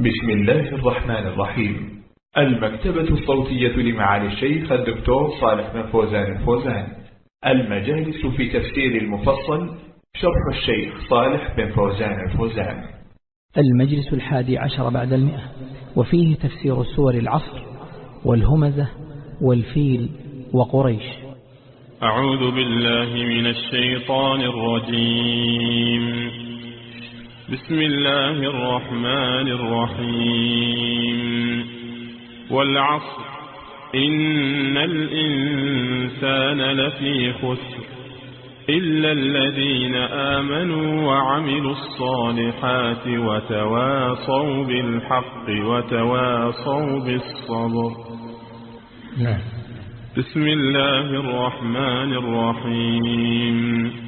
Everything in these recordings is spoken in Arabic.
بسم الله الرحمن الرحيم. المكتبة الصوتية لمعالي الشيخ الدكتور صالح بن فوزان الفوزان. المجالس في تفسير المفصل شرح الشيخ صالح بن فوزان الفوزان. المجلس الحادي عشر بعد المئة. وفيه تفسير سور العصر والهمزة والفيل وقريش. أعوذ بالله من الشيطان الرجيم. بسم الله الرحمن الرحيم. والعصر. إن الإنسان لفي خسر. إلا الذين آمنوا وعملوا الصالحات وتواصوا بالحق وتواصوا بالصبر. نعم. بسم الله الرحمن الرحيم.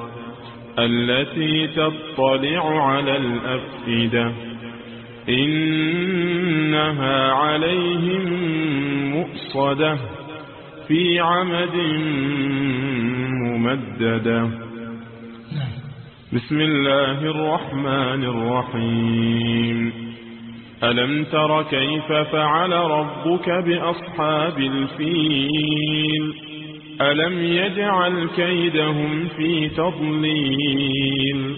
التي تطلع على الأفئدة. إنها عليهم مؤصدة في عمد ممددة. بسم الله الرحمن الرحيم. ألم تر كيف فعل ربك بأصحاب الفيل؟ ألم يجعل كيدهم في تضليل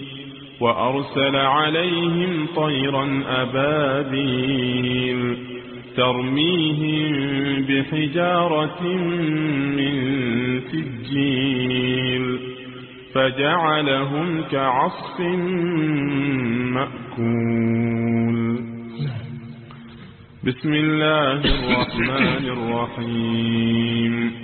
وأرسل عليهم طيرا أبابيل ترميهم بحجارة من سجيل فجعلهم كعصف مأكول بسم الله الرحمن الرحيم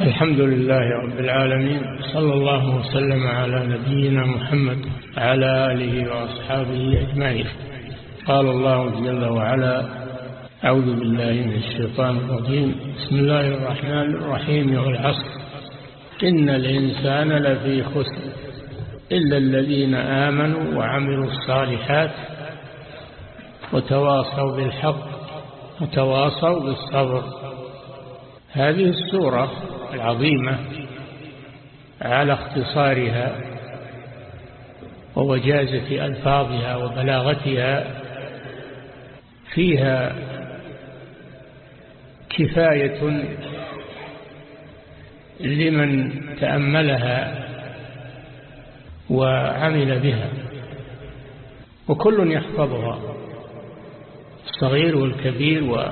الحمد لله رب العالمين صلى الله وسلم على نبينا محمد على آله وأصحابه أجمعين. قال الله جل وعلا أعوذ بالله من الشيطان الرجيم. بسم الله الرحمن الرحيم والعصر إن الإنسان لفي خسر إلا الذين آمنوا وعملوا الصالحات وتواصوا بالحق وتواصوا بالصبر. هذه السورة العظيمة على اختصارها ووجازة ألفاظها وبلاغتها فيها كفاية لمن تأملها وعمل بها وكل يحفظها الصغير والكبير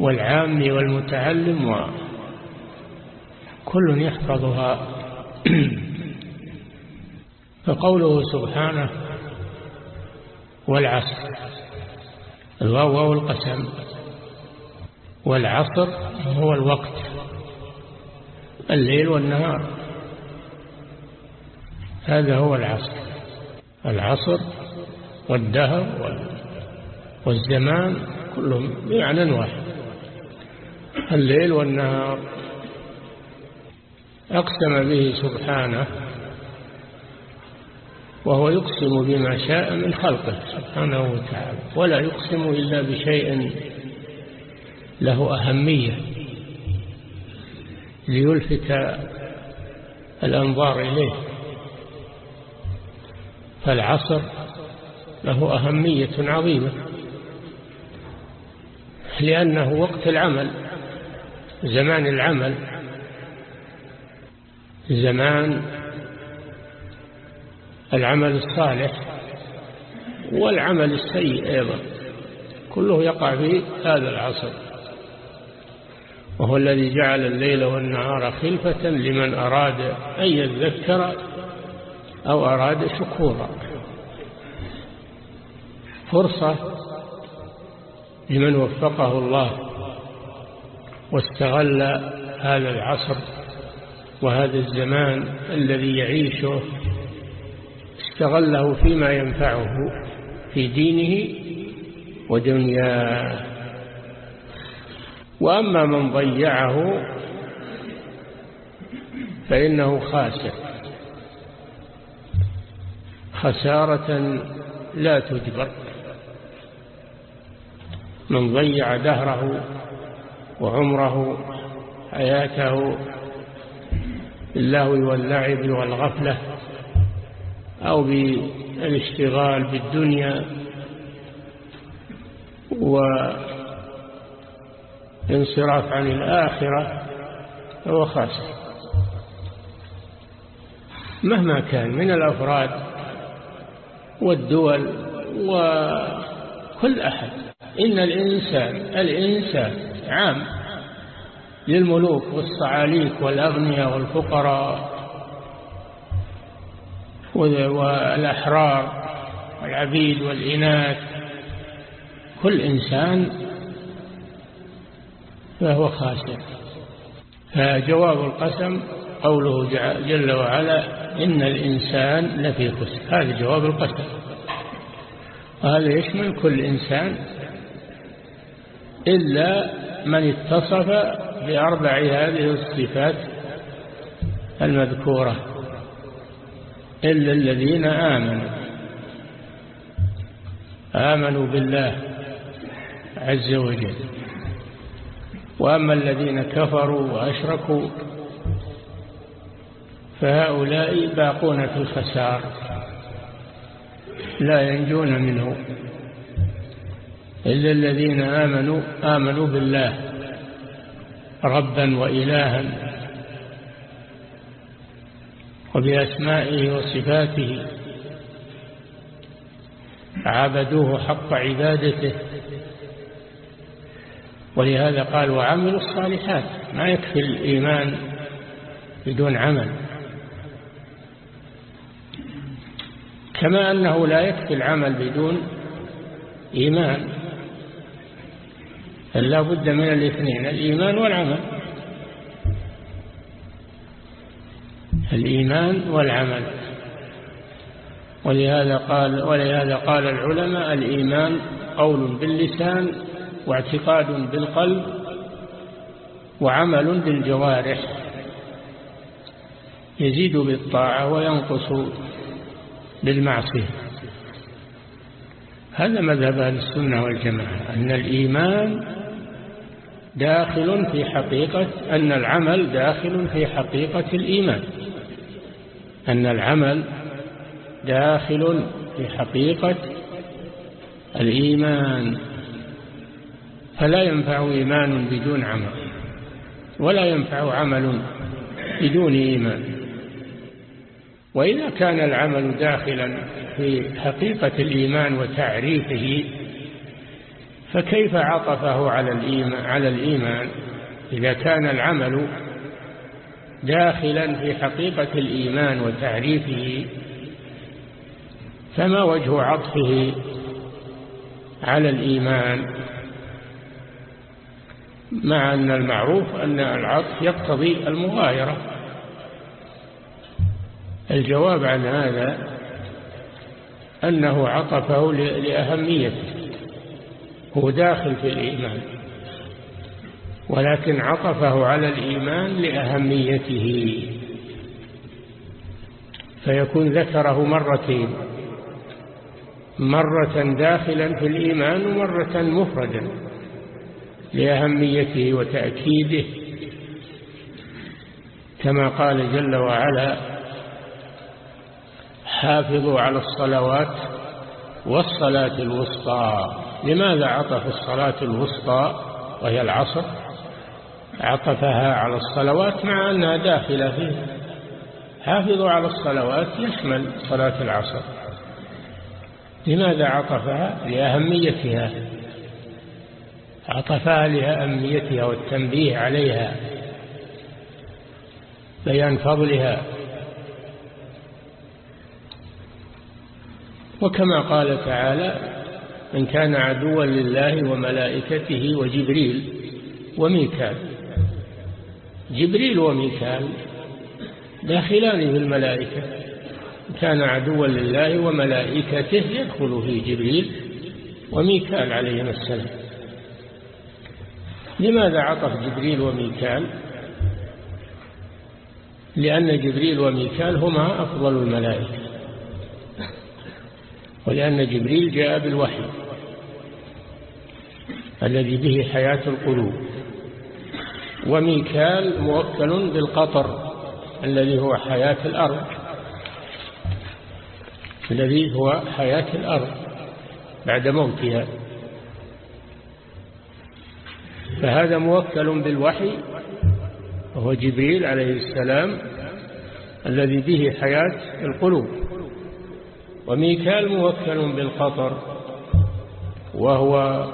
والعام والمتعلم وكل يحفظها. فقوله سبحانه والعصر الواو والقسم والعصر هو الوقت الليل والنهار هذا هو العصر. العصر والدهر والزمان كلهم بمعنى واحد. الليل والنهار. أقسم به سبحانه وهو يقسم بما شاء من خلقه سبحانه وتعالى ولا يقسم إلا بشيء له أهمية ليلفت الأنظار إليه فالعصر له أهمية عظيمة لأنه وقت العمل زمان العمل زمان العمل الصالح والعمل السيء أيضا كله يقع في هذا العصر. وهو الذي جعل الليل والنهار خلفة لمن أراد أن يذكر أو أراد شكورا. فرصة لمن وفقه الله واستغل هذا العصر وهذا الزمان الذي يعيشه استغله فيما ينفعه في دينه ودنياه. وأما من ضيعه فإنه خاسر. خسارة لا تجبر. من ضيع دهره وعمره حياته باللهو واللعب والغفلة أو بالاشتغال بالدنيا وانصراف عن الآخرة هو خاسر. مهما كان من الأفراد والدول وكل أحد إن الإنسان الإنسان عام. للملوك والصعاليك والأغنياء والفقراء والأحرار والعبيد والإناث. كل إنسان فهو خاسر. فجواب القسم قوله جل وعلا إن الإنسان لفي خسر. هذا جواب القسم. وهذا يشمل كل إنسان إلا من اتصف بأربع هذه الصفات المذكورة. إلا الذين آمنوا. آمنوا بالله عز وجل. وأما الذين كفروا وأشركوا فهؤلاء باقون في الخسار. لا ينجون منه. إلا الذين آمنوا آمنوا بالله. ربا وإلها. وبأسمائه وصفاته. عبدوه حق عبادته. ولهذا قال وعملوا الصالحات. ما يكفي الإيمان بدون عمل. كما أنه لا يكفي العمل بدون إيمان. فلا بد من الاثنين الإيمان والعمل. الإيمان والعمل. ولهذا قال ولهذا قال العلماء الإيمان قول باللسان واعتقاد بالقلب وعمل بالجوارح. يزيد بالطاعة وينقص بالمعصية. هذا مذهب أهل السنة والجماعة أن الإيمان داخل في حقيقة أن العمل داخل في حقيقة الإيمان. أن العمل داخل في حقيقة الإيمان. فلا ينفع إيمان بدون عمل ولا ينفع عمل بدون إيمان. وإذا كان العمل داخلا في حقيقة الإيمان وتعريفه فكيف عطفه على الإيمان, على الإيمان إذا كان العمل داخلا في حقيقة الإيمان وتعريفه؟ فما وجه عطفه على الإيمان؟ مع أن المعروف أن العطف يقتضي المغايرة. الجواب عن هذا أنه عطفه لأهميته. هو داخل في الإيمان. ولكن عطفه على الإيمان لأهميته. فيكون ذكره مرتين. مرة داخلا في الإيمان ومرة مفردا لأهميته وتأكيده. كما قال جل وعلا حافظوا على الصلوات والصلاة الوسطى. لماذا عطف الصلاة الوسطى وهي العصر؟ عطفها على الصلوات مع أنها داخلة فيه. حافظوا على الصلوات يشمل صلاة العصر. لماذا عطفها؟ لأهميتها. عطفها لأهميتها والتنبيه عليها. بيان فضلها. وكما قال تعالى من كان عدوا لله وملائكته وجبريل وميكال. جبريل وميكال داخلان في الملائكة. كان عدوا لله وملائكته يدخل فيه جبريل وميكال عليهما السلام. لماذا عطف جبريل وميكال؟ لأن جبريل وميكال هما أفضل الملائكة. ولأن جبريل جاء بالوحي الذي به حياة القلوب. وميكال موكل بالقطر الذي هو حياة الأرض. الذي هو حياة الأرض بعد موتها. فهذا موكل بالوحي وهو جبريل عليه السلام الذي به حياة القلوب. وميكال موكل بالقطر وهو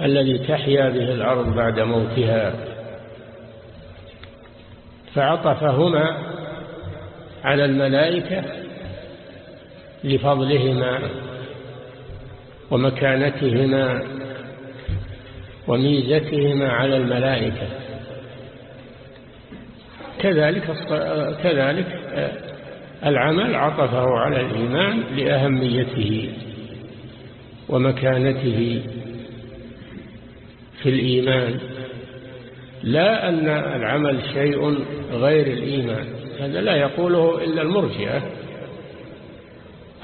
الذي تحيا به الأرض بعد موتها. فعطفهما على الملائكة لفضلهما ومكانتهما وميزتهما على الملائكة. كذلك كذلك العمل عطفه على الإيمان لأهميته ومكانته في الإيمان لا أن العمل شيء غير الإيمان هذا لا يقوله إلا المرجئة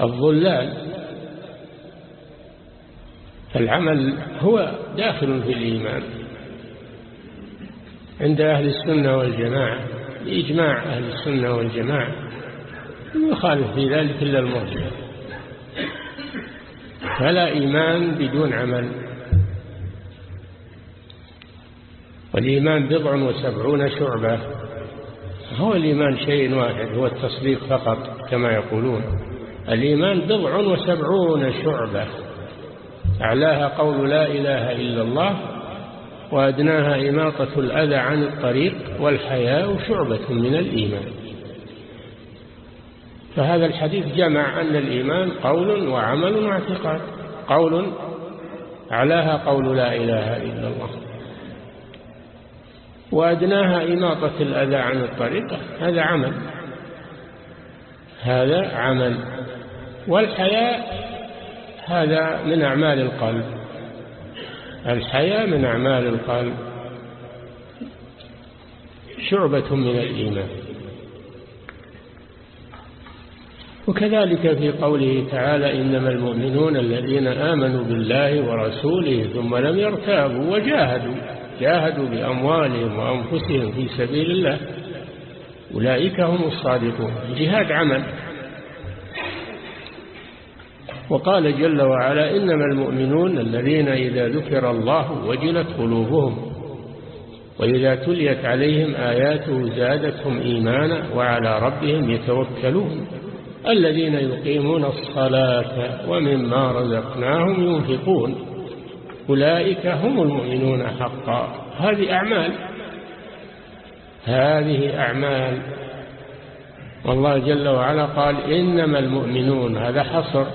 الظلال فالعمل هو داخل في الإيمان. عند أهل السنة والجماعة بإجماع أهل السنة والجماعة يخالف في ذلك إلا المرجئة فلا إيمان بدون عمل. والإيمان بضع وسبعون شعبة. هو الإيمان شيء واحد هو التصديق فقط كما يقولون. الإيمان بضع وسبعون شعبة. أعلاها قول لا إله إلا الله وأدناها إماطة الأذى عن الطريق والحياء شعبة من الإيمان. فهذا الحديث جمع أن الإيمان قول وعمل واعتقاد. قول أعلاها قول لا إله إلا الله. وأدناها إماطة الأذى عن الطريقة. هذا عمل. هذا عمل. والحياء هذا من أعمال القلب. الحياء من أعمال القلب. شعبة من الإيمان. وكذلك في قوله تعالى إنما المؤمنون الذين آمنوا بالله ورسوله ثم لم يرتابوا وجاهدوا جاهدوا بأموالهم وأنفسهم في سبيل الله. أولئك هم الصادقون. جهاد عمل. وقال جل وعلا إنما المؤمنون الذين إذا ذكر الله وجلت قلوبهم وإذا تليت عليهم آياته زادتهم إيمانا وعلى ربهم يتوكلون. الذين يقيمون الصلاة ومما رزقناهم ينفقون. أولئك هم المؤمنون حقا. هذه أعمال. هذه أعمال. والله جل وعلا قال إنما المؤمنون هذا حصر.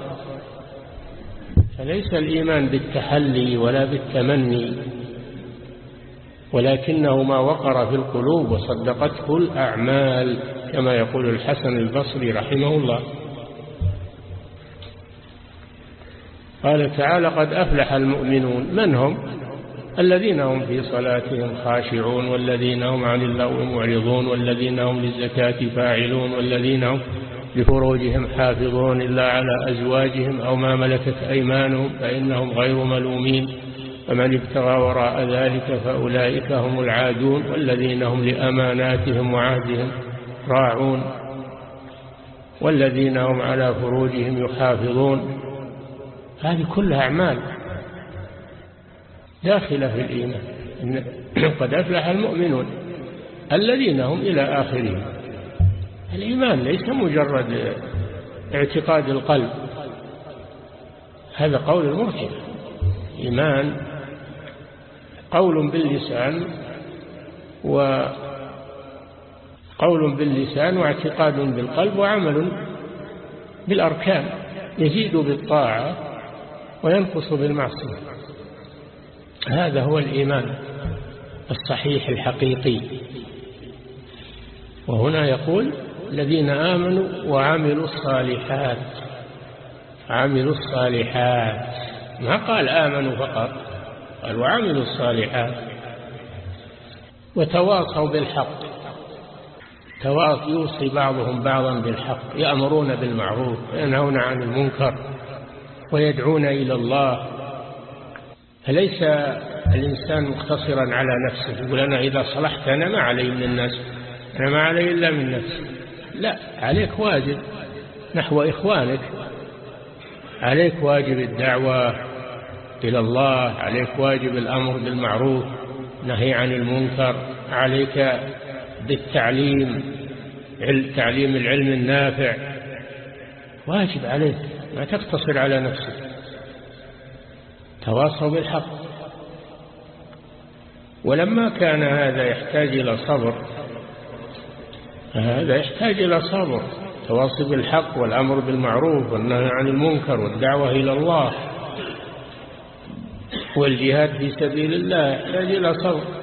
فليس الإيمان بالتحلي ولا بالتمني ولكنه ما وقر في القلوب وصدقته الأعمال. كما يقول الحسن البصري رحمه الله. قال تعالى قد أفلح المؤمنون. من هم؟ الذين هم في صلاتهم خاشعون والذين هم عن اللغو معرضون والذين هم للزكاة فاعلون والذين هم لفروجهم حافظون إلا على أزواجهم أو ما ملكت أيمانهم فإنهم غير ملومين. فمن ابتغى وراء ذلك فأولئك هم العادون والذين هم لأماناتهم وعهدهم راعون والذين هم على فروجهم يحافظون. هذه كلها أعمال داخلة في الإيمان. قد أفلح المؤمنون الذين هم إلى آخرهم. الإيمان ليس مجرد اعتقاد القلب. هذا قول المرجع إيمان قول باللسان وقول باللسان واعتقاد بالقلب وعمل بالأركان يزيد بالطاعة وينقص بالمعصية. هذا هو الإيمان الصحيح الحقيقي. وهنا يقول الذين آمنوا وعملوا الصالحات عملوا الصالحات. ما قال آمنوا فقط قال وعملوا الصالحات. وتواصوا بالحق. يوصي بعضهم بعضا بالحق يأمرون بالمعروف وينهون عن المنكر ويدعون إلى الله. فليس الإنسان مقتصرا على نفسه يقول أنا إذا صلحت أنا ما علي من الناس أنا ما علي إلا من نفسي. لا عليك واجب نحو إخوانك. عليك واجب الدعوة إلى الله عليك واجب الأمر بالمعروف نهي عن المنكر عليك بالتعليم تعليم العلم النافع. واجب عليك ما تقتصر على نفسك. تواصوا بالحق. ولما كان هذا يحتاج إلى صبر هذا يحتاج إلى صبر. تواصي بالحق والأمر بالمعروف والنهي عن المنكر والدعوة إلى الله والجهاد في سبيل الله يحتاج إلى صبر.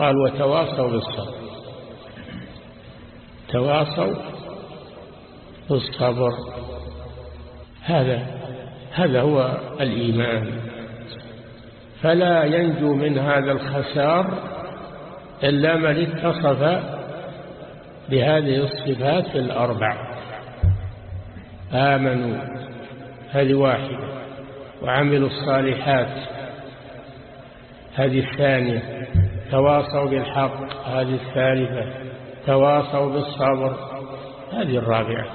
قال وتواصوا بالصبر. تواصوا بالصبر. هذا هذا هو الإيمان. فلا ينجو من هذا الخسار إلا من اتصف بهذه الصفات الأربع. آمنوا هذه واحدة. وعملوا الصالحات هذه الثانية. تواصوا بالحق هذه الثالثة. تواصوا بالصبر هذه الرابعة.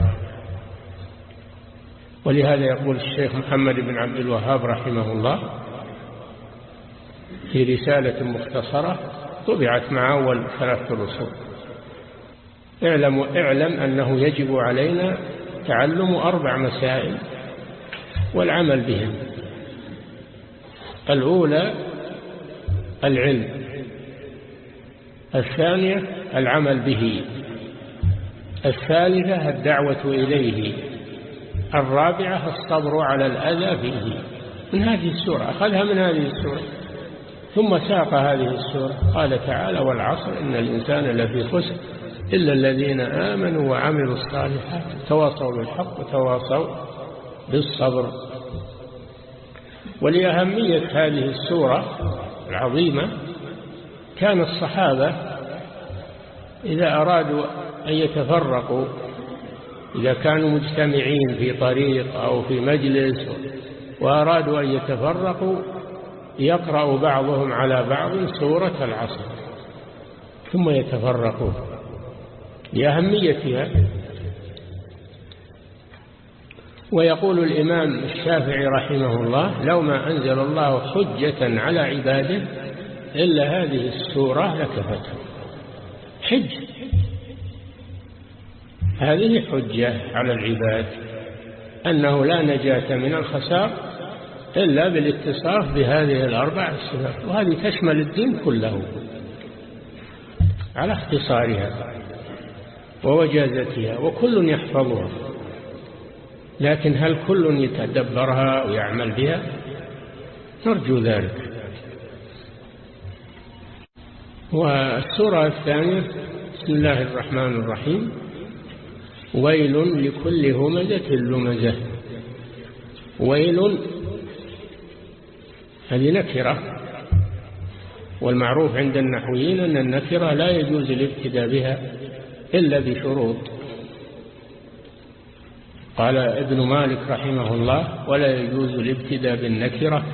ولهذا يقول الشيخ محمد بن عبد الوهاب رحمه الله في رسالة مختصرة طبعت مع أول ثلاثة الرسول اعلم, اعلم أنه يجب علينا تعلم أربع مسائل والعمل بهم. الأولى العلم. الثانية العمل به. الثالثة الدعوة إليه. الرابعة الصبر على الأذى فيه. من هذه السورة أخذها من هذه السورة. ثم ساق هذه السورة. قال تعالى والعصر إن الإنسان لفي خسر إلا الذين آمنوا وعملوا الصالحات. تواصوا بالحق وتواصوا بالصبر. ولأهمية هذه السورة العظيمة كان الصحابة إذا أرادوا أن يتفرقوا إذا كانوا مجتمعين في طريق أو في مجلس وأرادوا أن يتفرقوا يقرأ بعضهم على بعض سورة العصر ثم يتفرقون. لأهميتها ويقول الإمام الشافعي رحمه الله لو ما أنزل الله حجة على عباده إلا هذه السورة لكفته. حج. هذه حجة على العباد أنه لا نجاة من الخسار إلا بالاتصاف بهذه الأربع الصفات وهذه تشمل الدين كله على اختصارها ووجازتها وكل يحفظها لكن هل كل يتدبرها ويعمل بها؟ نرجو ذلك. والسورة الثانية بسم الله الرحمن الرحيم. ويل لكل همزة لمزة. ويل هذه نكرة. والمعروف عند النحويين أن النكرة لا يجوز الابتداء بها إلا بشروط. قال ابن مالك رحمه الله ولا يجوز الابتداء بالنكرة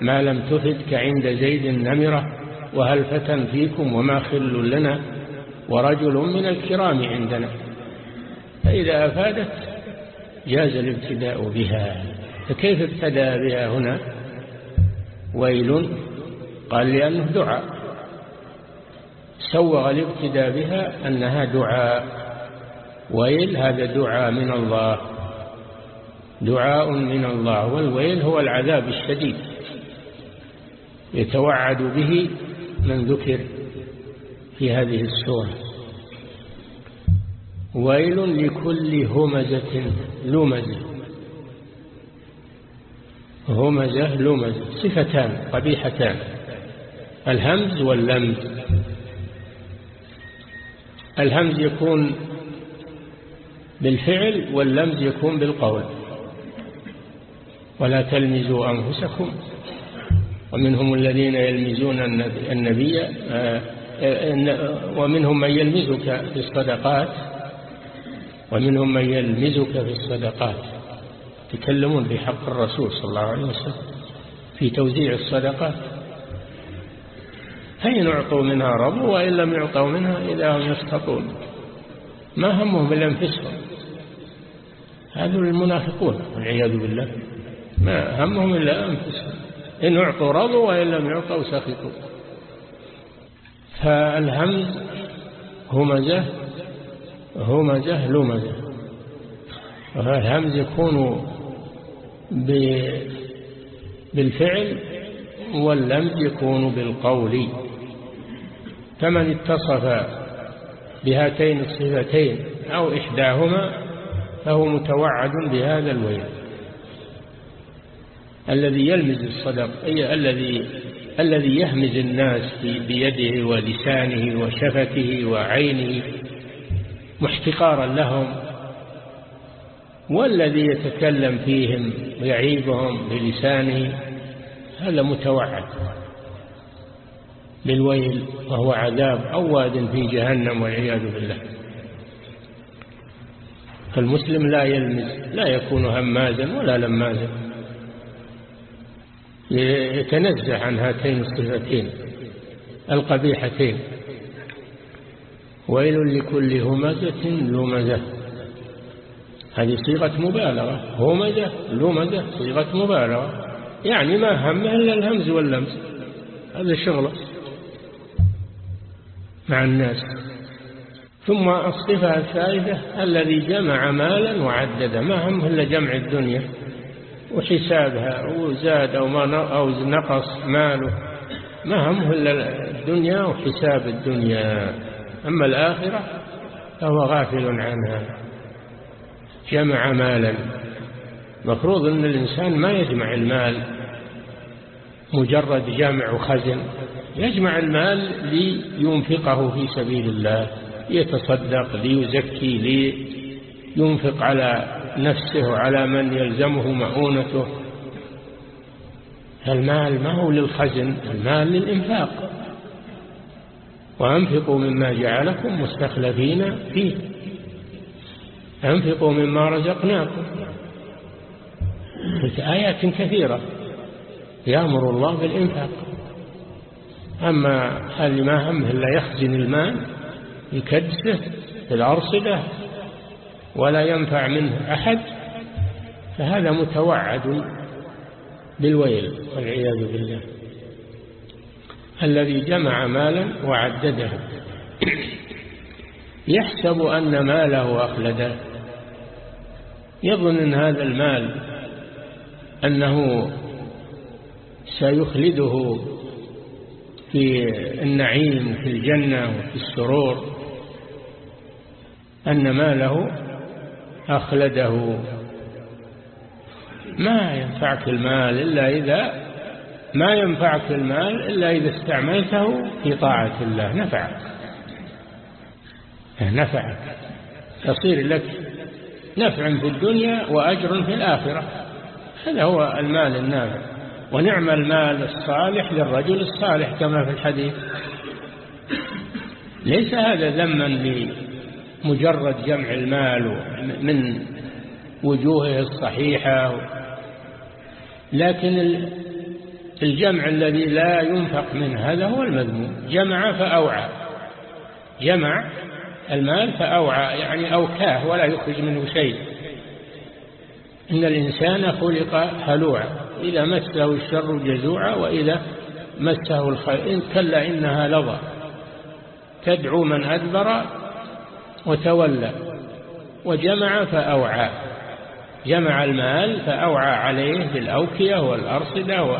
ما لم تفد كعند زيد النمرة. وهل فتى فيكم وما خل لنا ورجل من الكرام عندنا؟ فإذا أفادت جاز الابتداء بها. فكيف ابتدى بها هنا؟ ويل قال لأنه دعاء. سوغ الابتداء بها أنها دعاء. ويل هذا دعاء من الله. دعاء من الله. والويل هو العذاب الشديد. يتوعد به من ذكر في هذه السورة. ويل لكل همزة لمزة. همزة لمزة. صفتان قبيحتان. الهمز واللمز. الهمز يكون بالفعل واللمز يكون بالقول. ولا تلمزوا أنفسكم. ومنهم الذين يلمزون النبي آه، آه، ومنهم من يلمزك في الصدقات ومنهم من يلمزك في الصدقات. يتكلمون في حق الرسول صلى الله عليه وسلم في توزيع الصدقات. فإن أعطوا منها ربوا وإن لم يعطوا منها إذا هم يسقطون. ما همهم إلا أنفسهم. هذول المنافقون والعياذ بالله. ما همهم إلا أنفسهم. إن أعطوا رضوا وإن لم يعطوا سخطوا. فالهمز همزة همزة لمزة. الهمز يكون بالفعل واللمز يكون بالقول. فمن اتصف بهاتين الصفتين أو إحداهما فهو متوعد بهذا الويل. الذي يلمز الصدق أي الذي الذي يهمز الناس بيده ولسانه وشفته وعينه محتقارا لهم والذي يتكلم فيهم ويعيبهم بلسانه هذا متوعد. بالويل وهو عذاب أواد في جهنم والعياذ بالله. فالمسلم لا يلمز لا يكون همازا ولا لمازا. يتنزه عن هاتين الصفتين القبيحتين. ويل لكل همزة لمزة. هذه صيغة مبالغة. همزة لمزة صيغة مبالغة. يعني ما همه إلا الهمز واللمز. هذا شغله مع الناس. ثم الصفة الثالثة الذي جمع مالا وعدده. ما هم إلا جمع الدنيا؟ وحسابها وزاد أو, ما أو نقص ماله. ما هم إلا الدنيا وحساب الدنيا. أما الآخرة فهو غافل عنها. جمع مالا. مفروض أن الإنسان ما يجمع المال. مجرد جامع وخزن. يجمع المال لينفقه في سبيل الله يتصدق ليزكي لينفق على نفسه وعلى من يلزمه مؤونته. المال ما هو للخزن المال للإنفاق. وأنفقوا مما جعلكم مستخلفين فيه. أنفقوا مما رزقناكم. في آيات كثيرة يأمر الله بالإنفاق. أما اللي ما همه إلا يخزن المال يكدسه في الأرصدة ولا ينفع منه أحد فهذا متوعد بالويل والعياذ بالله. الذي جمع مالا وعدده. يحسب أن ماله أخلده. يظن أن هذا المال أنه سيخلده في النعيم في الجنة وفي السرور أن ماله أخلده. ما ينفعك المال إلا إذا ما ينفعك المال إلا إذا استعملته في طاعة الله. نفعك. نفعك. يصير لك نفع في الدنيا وأجر في الآخرة. هذا هو المال النافع. ونعم المال الصالح للرجل الصالح كما في الحديث. ليس هذا ذما لمجرد جمع المال من وجوهه الصحيحة. لكن الجمع الذي لا ينفق منه هذا هو المذموم. جمع فأوعى. جمع المال فأوعى يعني أوكاه ولا يخرج منه شيء. إن الإنسان خلق هلوعا. إذا مسه الشر جزوعا وإذا مسه الخير. إن كلا إنها لظى. تدعو من أدبر وتولى. وجمع فأوعى. جمع المال فأوعى عليه بالأوكية والأرصدة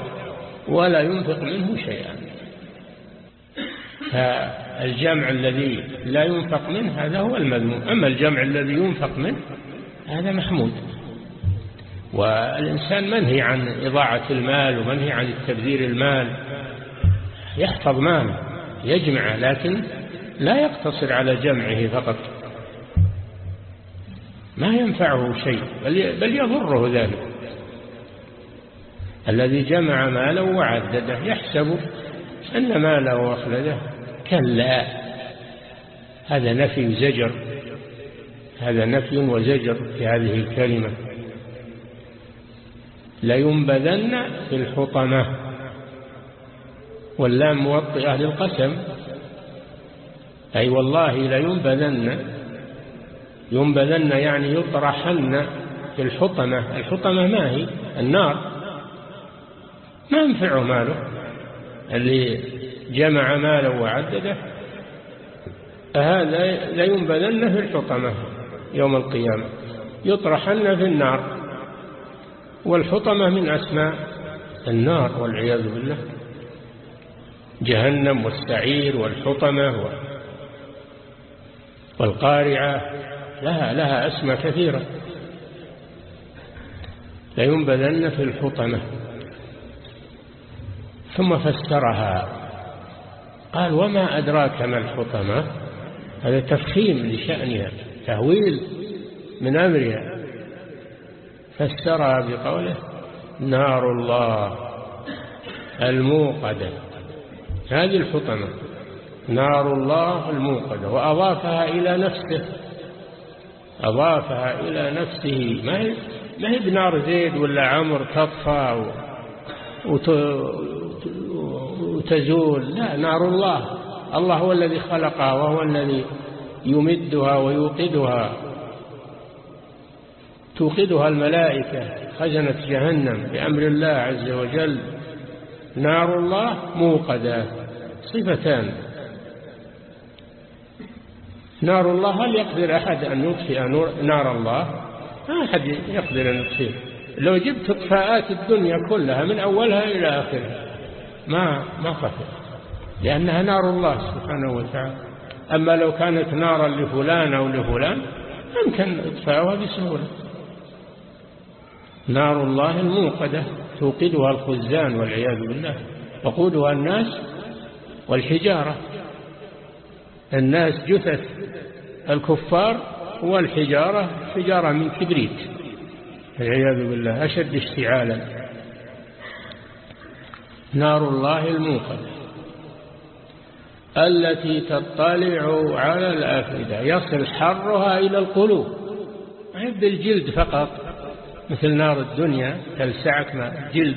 ولا ينفق منه شيئا. فالجمع الذي لا ينفق منه هذا هو المذموم. أما الجمع الذي ينفق منه هذا محمود. والإنسان منهي عن إضاعة المال ومنهي عن التبذير المال. يحفظ ماله يجمعه لكن لا يقتصر على جمعه فقط. ما ينفعه شيء بل يضره ذلك. الذي جمع مالا وعدده يحسب أن ماله وأخلده كلا. هذا نفي زجر هذا نفي وزجر في هذه الكلمة. لينبذن في الحطمة واللام موطئة للقسم. أي والله لينبذن ينبذن يعني يطرحن في الحطمة. الحطمة ما هي؟ النار. ما ينفعه ماله. اللي جمع ماله وعدده. فهذا لينبذن في الحطمة يوم القيامة. يطرحن في النار. والحطمة من أسماء النار والعياذ بالله. جهنم والسعير والحطمة والقارعة. لها لها أسماء كثيرة. لينبذن في الحطمة. ثم فسرها. قال وما أدراك ما الحطمة؟ هذا تفخيم لشأنها تهويل من أمرها. فسرها بقوله نار الله الموقدة. هذه الحطمة. نار الله الموقدة. وأضافها إلى نفسه. أضافها إلى نفسه. ما هي ما هي بنار زيد ولا عمر تطفى وتزول؟ لا نار الله. الله هو الذي خلقها وهو الذي يمدها ويوقدها. توقدها الملائكة. خزنة جهنم بأمر الله عز وجل. نار الله موقدة. صفتان. نار الله هل يقدر أحد أن يطفئ نار الله؟ ما أحد يقدر أن يطفئ لو جبت اطفاءات الدنيا كلها من أولها إلى آخرها ما ما خفت لأنها نار الله سبحانه وتعالى. أما لو كانت نارا لفلان أو لفلان يمكن إطفاؤها بسهولة. نار الله الموقدة توقدها الخزان والعياذ بالله. وقودها الناس والحجارة. الناس جثث الكفار والحجارة حجارة من كبريت. والعياذ بالله أشد اشتعالا. نار الله الموقدة. التي تطلع على الأفئدة يصل حرها إلى القلوب. ما هي بالجلد فقط. مثل نار الدنيا تلسعك ما جلد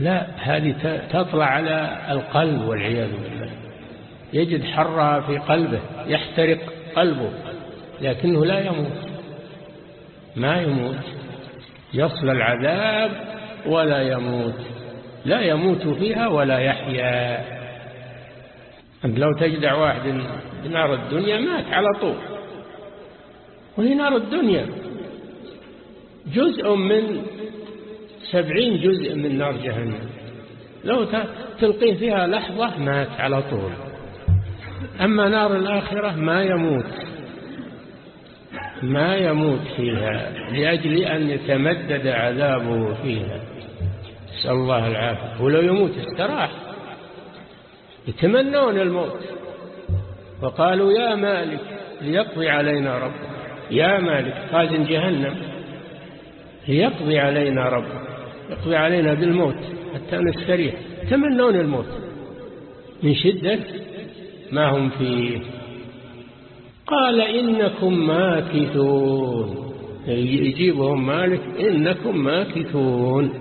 لا هذه تطلع على القلب والعياذ بالله. يجد حرها في قلبه يحترق قلبه لكنه لا يموت. ما يموت. يصل العذاب ولا يموت. لا يموت فيها ولا يحيا. أنت لو تجدع واحد بنار الدنيا مات على طول. وهي نار الدنيا. جزء من سبعين جزء من نار جهنم. لو تلقيه فيها لحظة مات على طول. أما نار الآخرة ما يموت. ما يموت فيها لأجل أن يتمدد عذابه فيها. نسأل الله العافية. ولو يموت استراح. يتمنون الموت. وقالوا يا مالك ليقضي علينا ربك يا مالك خازن جهنم. ليقضي علينا ربك يقضي علينا بالموت حتى نستريح. يتمنون الموت. من شدة ما هم فيه؟ قال إنكم ماكثون. يجيبهم مالك إنكم ماكثون.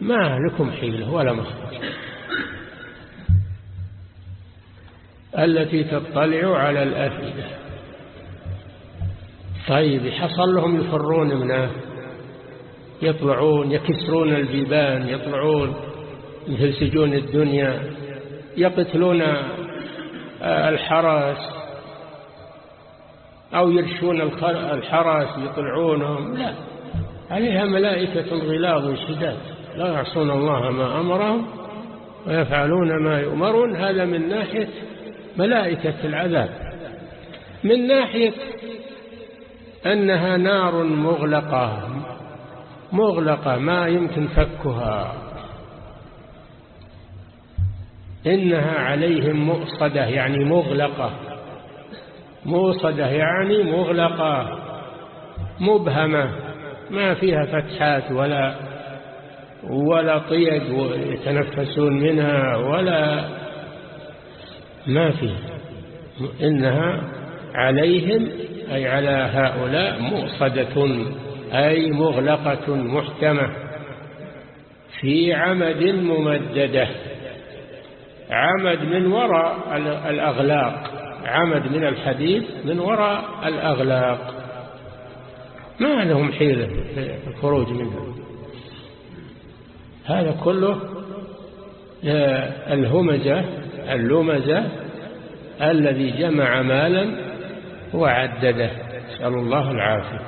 ما لكم حيلة ولا مخرج التي تطلع على الأفئدة. طيب حصل لهم يفرون منه يطلعون يكسرون الجبال يطلعون مثل سجون الدنيا يقتلون الحرس. أو يرشون الحرس يطلعونهم. لا. عليها ملائكة غلاظ شداد. لا يعصون الله ما أمرهم ويفعلون ما يؤمرون. هذا من ناحية ملائكة العذاب. من ناحية أنها نار مغلقة مغلقة ما يمكن فكها. إنها عليهم مؤصدة يعني مغلقة. موصدة يعني مغلقة مبهمة ما فيها فتحات ولا ولا طيق يتنفسون منها ولا ما فيها. إنها عليهم أي على هؤلاء مؤصدة أي مغلقة محكمة في عمد ممددة. عمد من وراء الأغلاق. عمد من الحديد من وراء الأغلاق. ما لهم حيلة في الخروج منها. هذا كله الهمزة اللمزة الذي جمع مالا وعدده. نسأل الله العافية.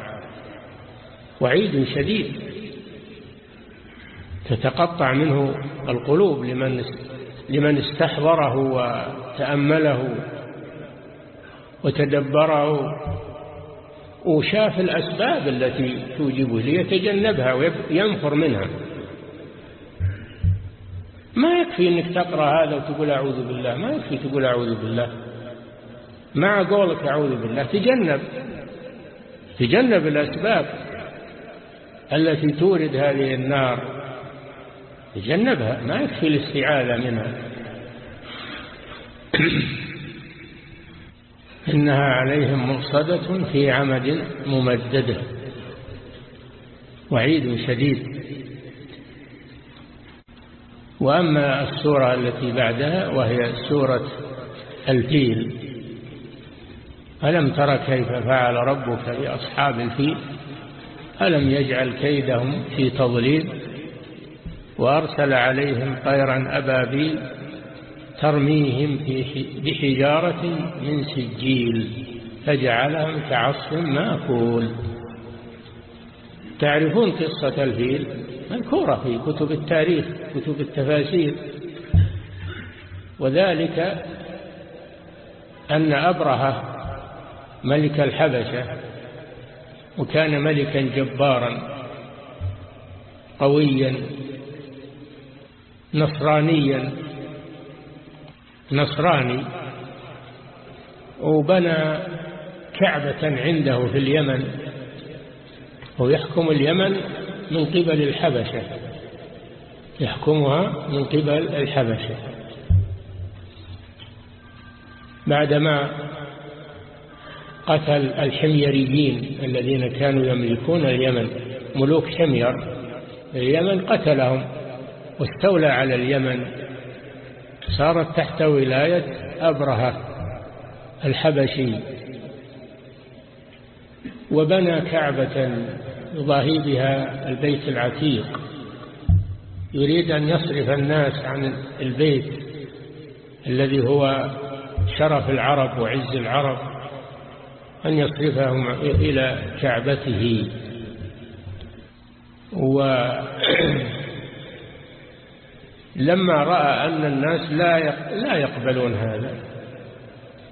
وعيد شديد. تتقطع منه القلوب لمن لمن استحضره وتأمله وتدبره. وشاف الأسباب التي توجبه ليتجنبها وينفر منها. ما يكفي أنك تقرأ هذا وتقول أعوذ بالله. ما يكفي تقول أعوذ بالله. مع قولك أعوذ بالله. تجنب. تجنب الأسباب التي تورد هذه النار. تجنبها ما يكفي الاستعاذة منها. إنها عليهم مرصدة في عمد ممددة وعيد شديد. وأما السورة التي بعدها وهي سورة الفيل ألم تر كيف فعل ربك بأصحاب الفيل؟ ألم يجعل كيدهم في تضليل؟ وأرسل عليهم طيرا أبابيل ترميهم بحجارة من سجيل فجعلهم كعصف مأكول. تعرفون قصة الفيل؟ مذكورة في كتب التاريخ كتب التفاسير. وذلك أن أبرهة ملك الحبشة وكان ملكا جبارا قويا نصرانيا. نصراني. وبنى كعبة عنده في اليمن. ويحكم اليمن من قبل الحبشة. يحكمها من قبل الحبشة. بعدما قتل الحميريين الذين كانوا يملكون اليمن ملوك حمير اليمن قتلهم. واستولى على اليمن صارت تحت ولاية أبرهة الحبشي. وبنى كعبة يضاهي بها البيت العتيق. يريد أن يصرف الناس عن البيت الذي هو شرف العرب وعز العرب أن يصرفهم إلى كعبته. و لما رأى أن الناس لا لا يقبلون هذا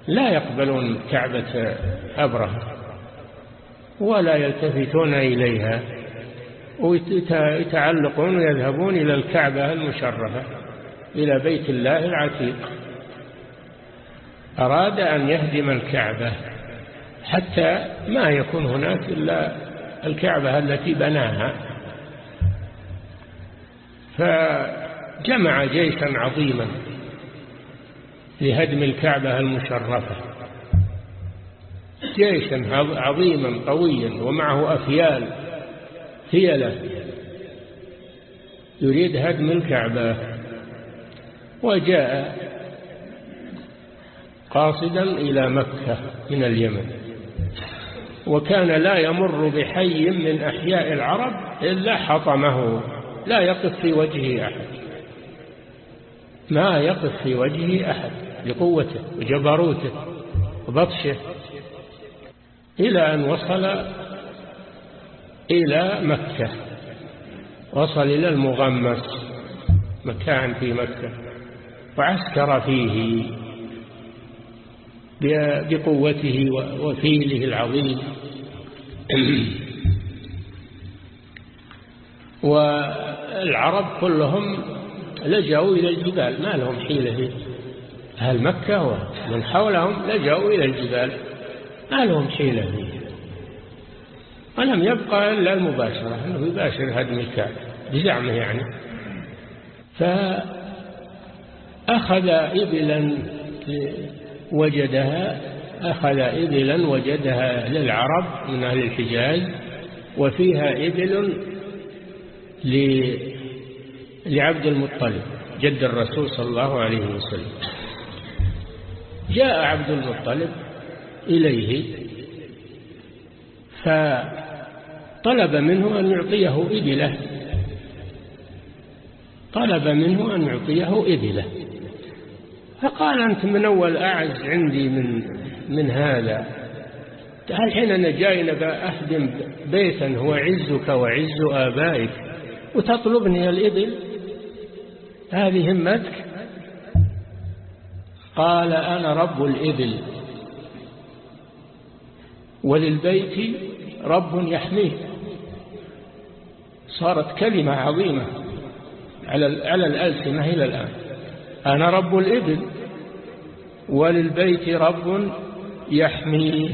لا يقبلون كعبة أبرهة ولا يلتفتون إليها ويتعلقون ويذهبون إلى الكعبة المشرفة إلى بيت الله العتيق. أراد أن يهدم الكعبة حتى ما يكون هناك إلا الكعبة التي بناها. فجمع جيشا عظيما لهدم الكعبة المشرفة. جيشا عظيما قويا ومعه أفيال ثيلة يريد هدم الكعبة. وجاء قاصدا إلى مكة من اليمن. وكان لا يمر بحي من أحياء العرب إلا حطمه لا يقف في وجهه أحد. ما يقف في وجهه أحد لقوته وجبروته وبطشه. إلى أن وصل إلى مكة وصل إلى المغمس مكان في مكة وعسكر فيه بقوته وفيله العظيم. والعرب كلهم لجأوا إلى الجبال. ما لهم حيلة أهل مكة ومن حولهم لجأوا إلى الجبال. ما لهم حيلة فيه. ولم يبقى إلا المباشرة أنه يباشر هدم الكعبة بزعمه يعني. فأخذ إبلا وجدها أخذ إبلا وجدها للعرب من أهل الحجاز وفيها إبل لعبد المطلب جد الرسول صلى الله عليه وسلم. جاء عبد المطلب إليه فطلب منه أن يعطيه إبلة. طلب منه أن يعطيه إبلة. فقال أنت من أول أعز عندي من من هذا. الحين أنا جاي أهدم بيتا هو عزك وعز آبائك. وتطلبني الإبل؟ هذه همتك؟ قال أنا رب الإبل. وللبيت رب يحميه. صارت كلمة عظيمة على على الألسنة إلى الآن. أنا رب الإبل. وللبيت رب يحميه.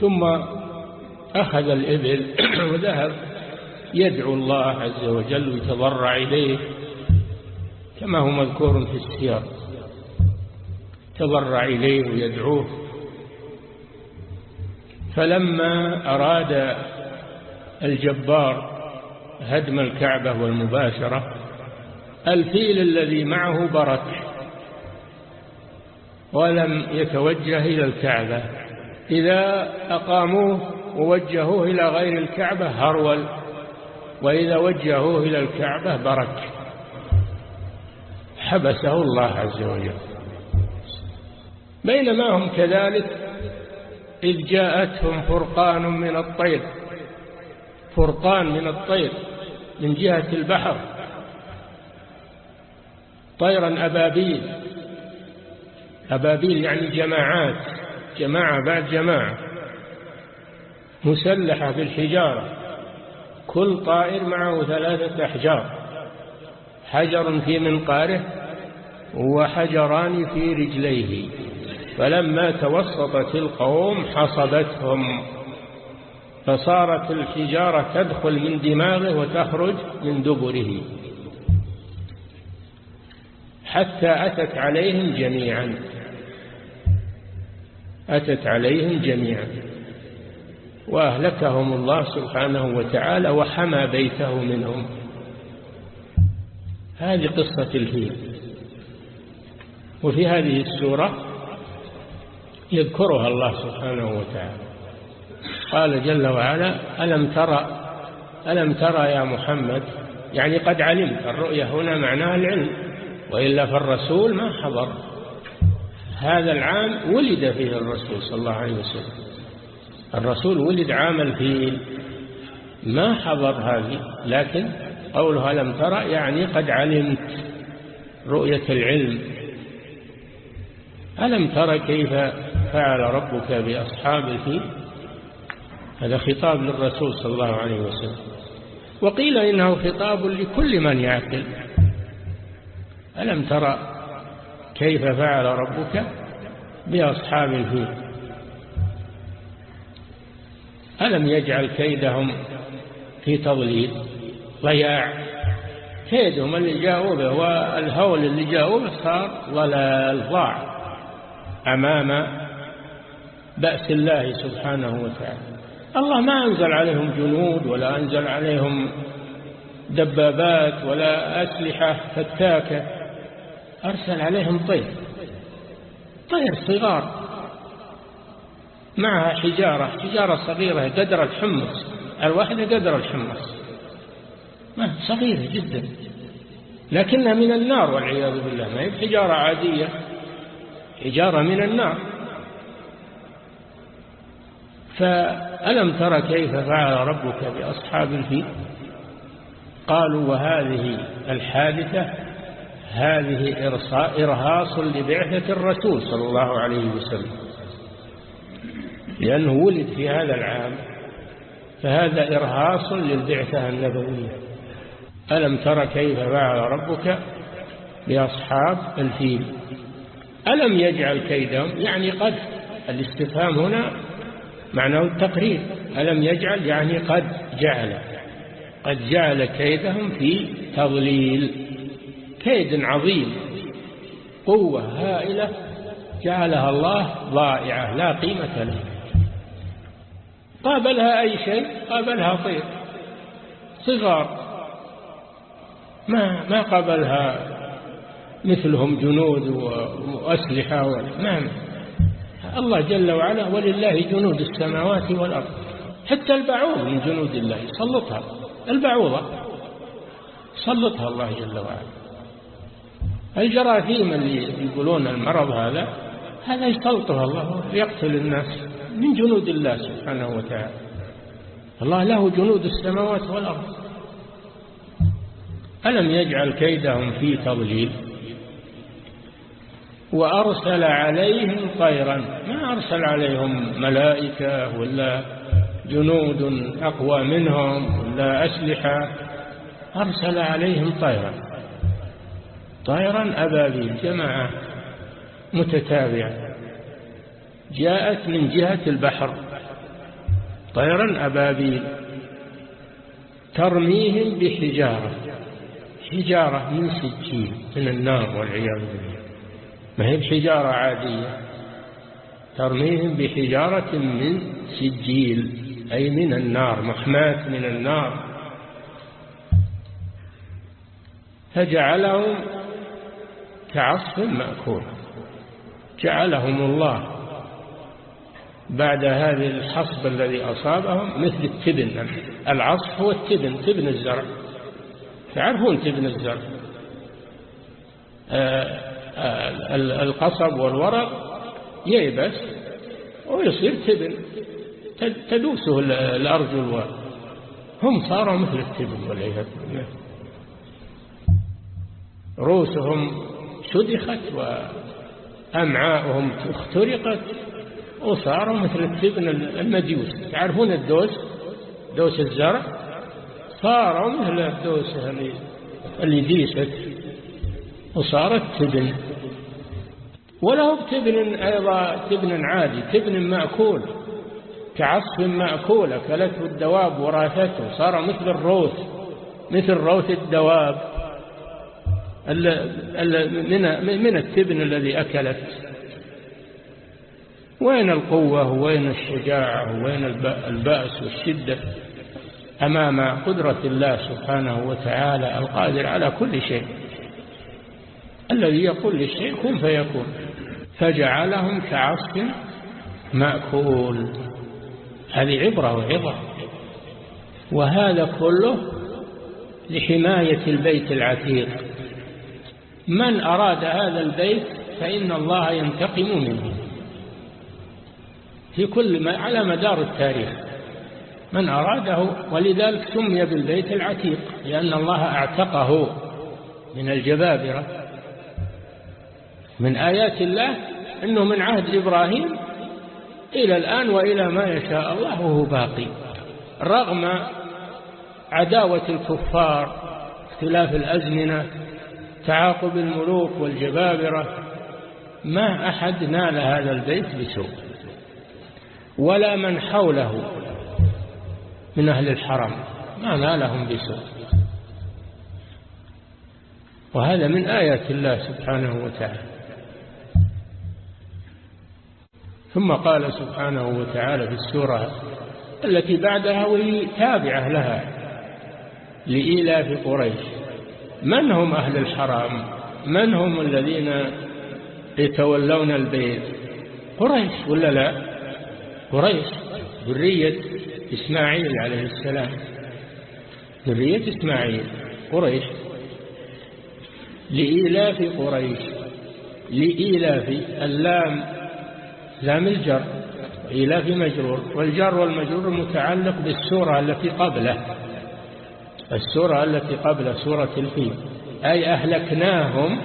ثم أخذ الإبل وذهب. يدعو الله عز وجل ويتضرع إليه. كما هو مذكور في السياق. تضرع إليه ويدعوه. فلما أراد الجبار هدم الكعبة والمباشرة الفيل الذي معه برك ولم يتوجه إلى الكعبة. إذا أقاموه ووجهوه إلى غير الكعبة هرول وإذا وجهوه إلى الكعبة برك حبسه الله عز وجل. بينما هم كذلك إذ جاءتهم فرقان من الطير فرقان من الطير من جهة البحر طيرا أبابيل. أبابيل يعني جماعات جماعة بعد جماعة مسلحة بالحجارة. كل طائر معه ثلاثة أحجار. حجر في منقاره وحجران في رجليه فلما توسطت القوم حصبتهم فصارت الحجارة تدخل من دماغه وتخرج من دبره. حتى أتت عليهم جميعا. أتت عليهم جميعا. وأهلكهم الله سبحانه وتعالى وحمى بيته منهم. هذه قصة الفيل. وفي هذه السورة يذكرها الله سبحانه وتعالى. قال جل وعلا ألم ترى ألم ترى يا محمد؟ يعني قد علمت الرؤية هنا معناها العلم وإلا فالرسول ما حضر. هذا العام ولد فيه الرسول صلى الله عليه وسلم. الرسول ولد عام الفيل. ما حضر هذه لكن قوله ألم ترى يعني قد علمت رؤية العلم. ألم ترى كيف فعل ربك بأصحاب الفيل هذا خطاب للرسول صلى الله عليه وسلم. وقيل إنه خطاب لكل من يعقل. ألم ترى كيف فعل ربك بأصحاب الفيل ألم يجعل كيدهم في تضليل؟ ضياع كيدهم اللي جاءوا به والهول اللي جاءوا به صار ضلال ضاع أمام بأس الله سبحانه وتعالى. الله ما أنزل عليهم جنود ولا أنزل عليهم دبابات ولا أسلحة فتاكة أرسل عليهم طير طير صغار معها حجارة حجارة صغيرة قدر الحمص الواحدة قدر الحمص. صغيرة جدا. لكنها من النار والعياذ بالله. ما هي؟ حجارة عادية. حجارة من النار. فألم ترى كيف فعل ربك بأصحاب الفيل؟ قالوا وهذه الحادثة هذه إرهاص لبعثة الرسول صلى الله عليه وسلم. لأنه ولد في هذا العام فهذا إرهاص للبعثة النبوية. ألم تر كيف فعل ربك بأصحاب الفيل؟ ألم يجعل كيدهم؟ يعني قد الاستفهام هنا معناه التقرير. ألم يجعل؟ يعني قد جعل. قد جعل كيدهم في تضليل. كيد عظيم. قوة هائلة جعلها الله ضائعة لا قيمة لها قابلها أي شيء؟ قابلها طير. صغار. ما ما قابلها مثلهم جنود وأسلحة ما الله جل وعلا ولله جنود السماوات والأرض. حتى البعوض من جنود الله. سلطها. البعوضة. سلطها الله جل وعلا. الجراثيم اللي يقولون المرض هذا هذا يسلطها الله يقتل الناس من جنود الله سبحانه وتعالى. الله له جنود السماوات والأرض. ألم يجعل كيدهم في تضليل؟ وأرسل عليهم طيرا. ما أرسل عليهم ملائكة ولا جنود أقوى منهم ولا أسلحة. أرسل عليهم طيرا. طيرا أبابيل جماعة متتابعة. جاءت من جهة البحر. طيرا أبابيل ترميهم بحجارة. حجارة من سجين من النار والعياذ بالله. ما هي بحجارة عادية؟ ترميهم بحجارة من سجيل أي من النار محماة من النار. فجعلهم كعصف مأكول. جعلهم الله. بعد هذه الحصب الذي أصابهم مثل التبن العصف هو التبن تبن الزرع. تعرفون تبن الزرع. آه، آه، القصب والورق ييبس ويصير تبن. تدوسه الأرجل هم صاروا مثل التبن والعياذ بالله. رؤوسهم شدخت وأمعاؤهم اخترقت وصاروا مثل التبن المديوس. تعرفون الدوس؟ دوس الزرع؟ صاروا مثل الدوس اللي, ديست وصارت تبن. وله تبن أيضا تبن عادي تبن مأكول كعصف مأكول أكلته الدواب وراثته صار مثل الروث مثل روث الدواب من التبن الذي أكلت. وين القوة؟ وين الشجاعة؟ وين البأس والشدة؟ أمام قدرة الله سبحانه وتعالى القادر على كل شيء. الذي يقول للشيء كن فيكون. فجعلهم كعصف مأكول. هذه عبرة وعظة وهذا كله لحماية البيت العتيق. من أراد هذا البيت فإن الله ينتقم منه. في كل ما على مدار التاريخ. من أراده ولذلك سمي بالبيت العتيق لأن الله أعتقه من الجبابرة. من آيات الله أنه من عهد إبراهيم إلى الآن وإلى ما يشاء الله وهو باقي. رغم عداوة الكفار اختلاف الأزمنة تعاقب الملوك والجبابرة ما أحد نال هذا البيت بسوء ولا من حوله. من أهل الحرم. ما نالهم بسوء؟ وهذا من آيات الله سبحانه وتعالى. ثم قال سبحانه وتعالى في السورة التي بعدها وهي تابعة لها لإيلاف قريش. من هم أهل الحرام؟ من هم الذين يتولون البيت؟ قريش ولا لا؟ قريش. ذرية. إسماعيل عليه السلام. ذرية إسماعيل قريش. لإيلاف قريش. لإيلاف اللام لام الجر. في مجرور. والجر والمجرور متعلق بالسورة التي قبله. السورة التي قبل سورة الفيل. أي أهلكناهم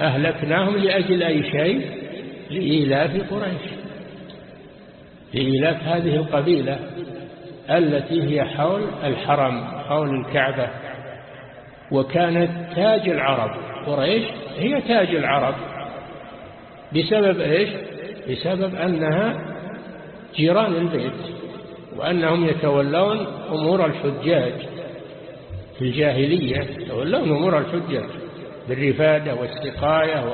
أهلكناهم لأجل أي شيء؟ لإيلاف قريش. لإيلاف هذه القبيلة التي هي حول الحرم حول الكعبة. وكانت تاج العرب. قريش هي تاج العرب. بسبب إيش؟ بسبب أنها جيران البيت وأنهم يتولون أمور الحجاج. في الجاهلية يتولون أمور الحجاج بالرفادة والسقاية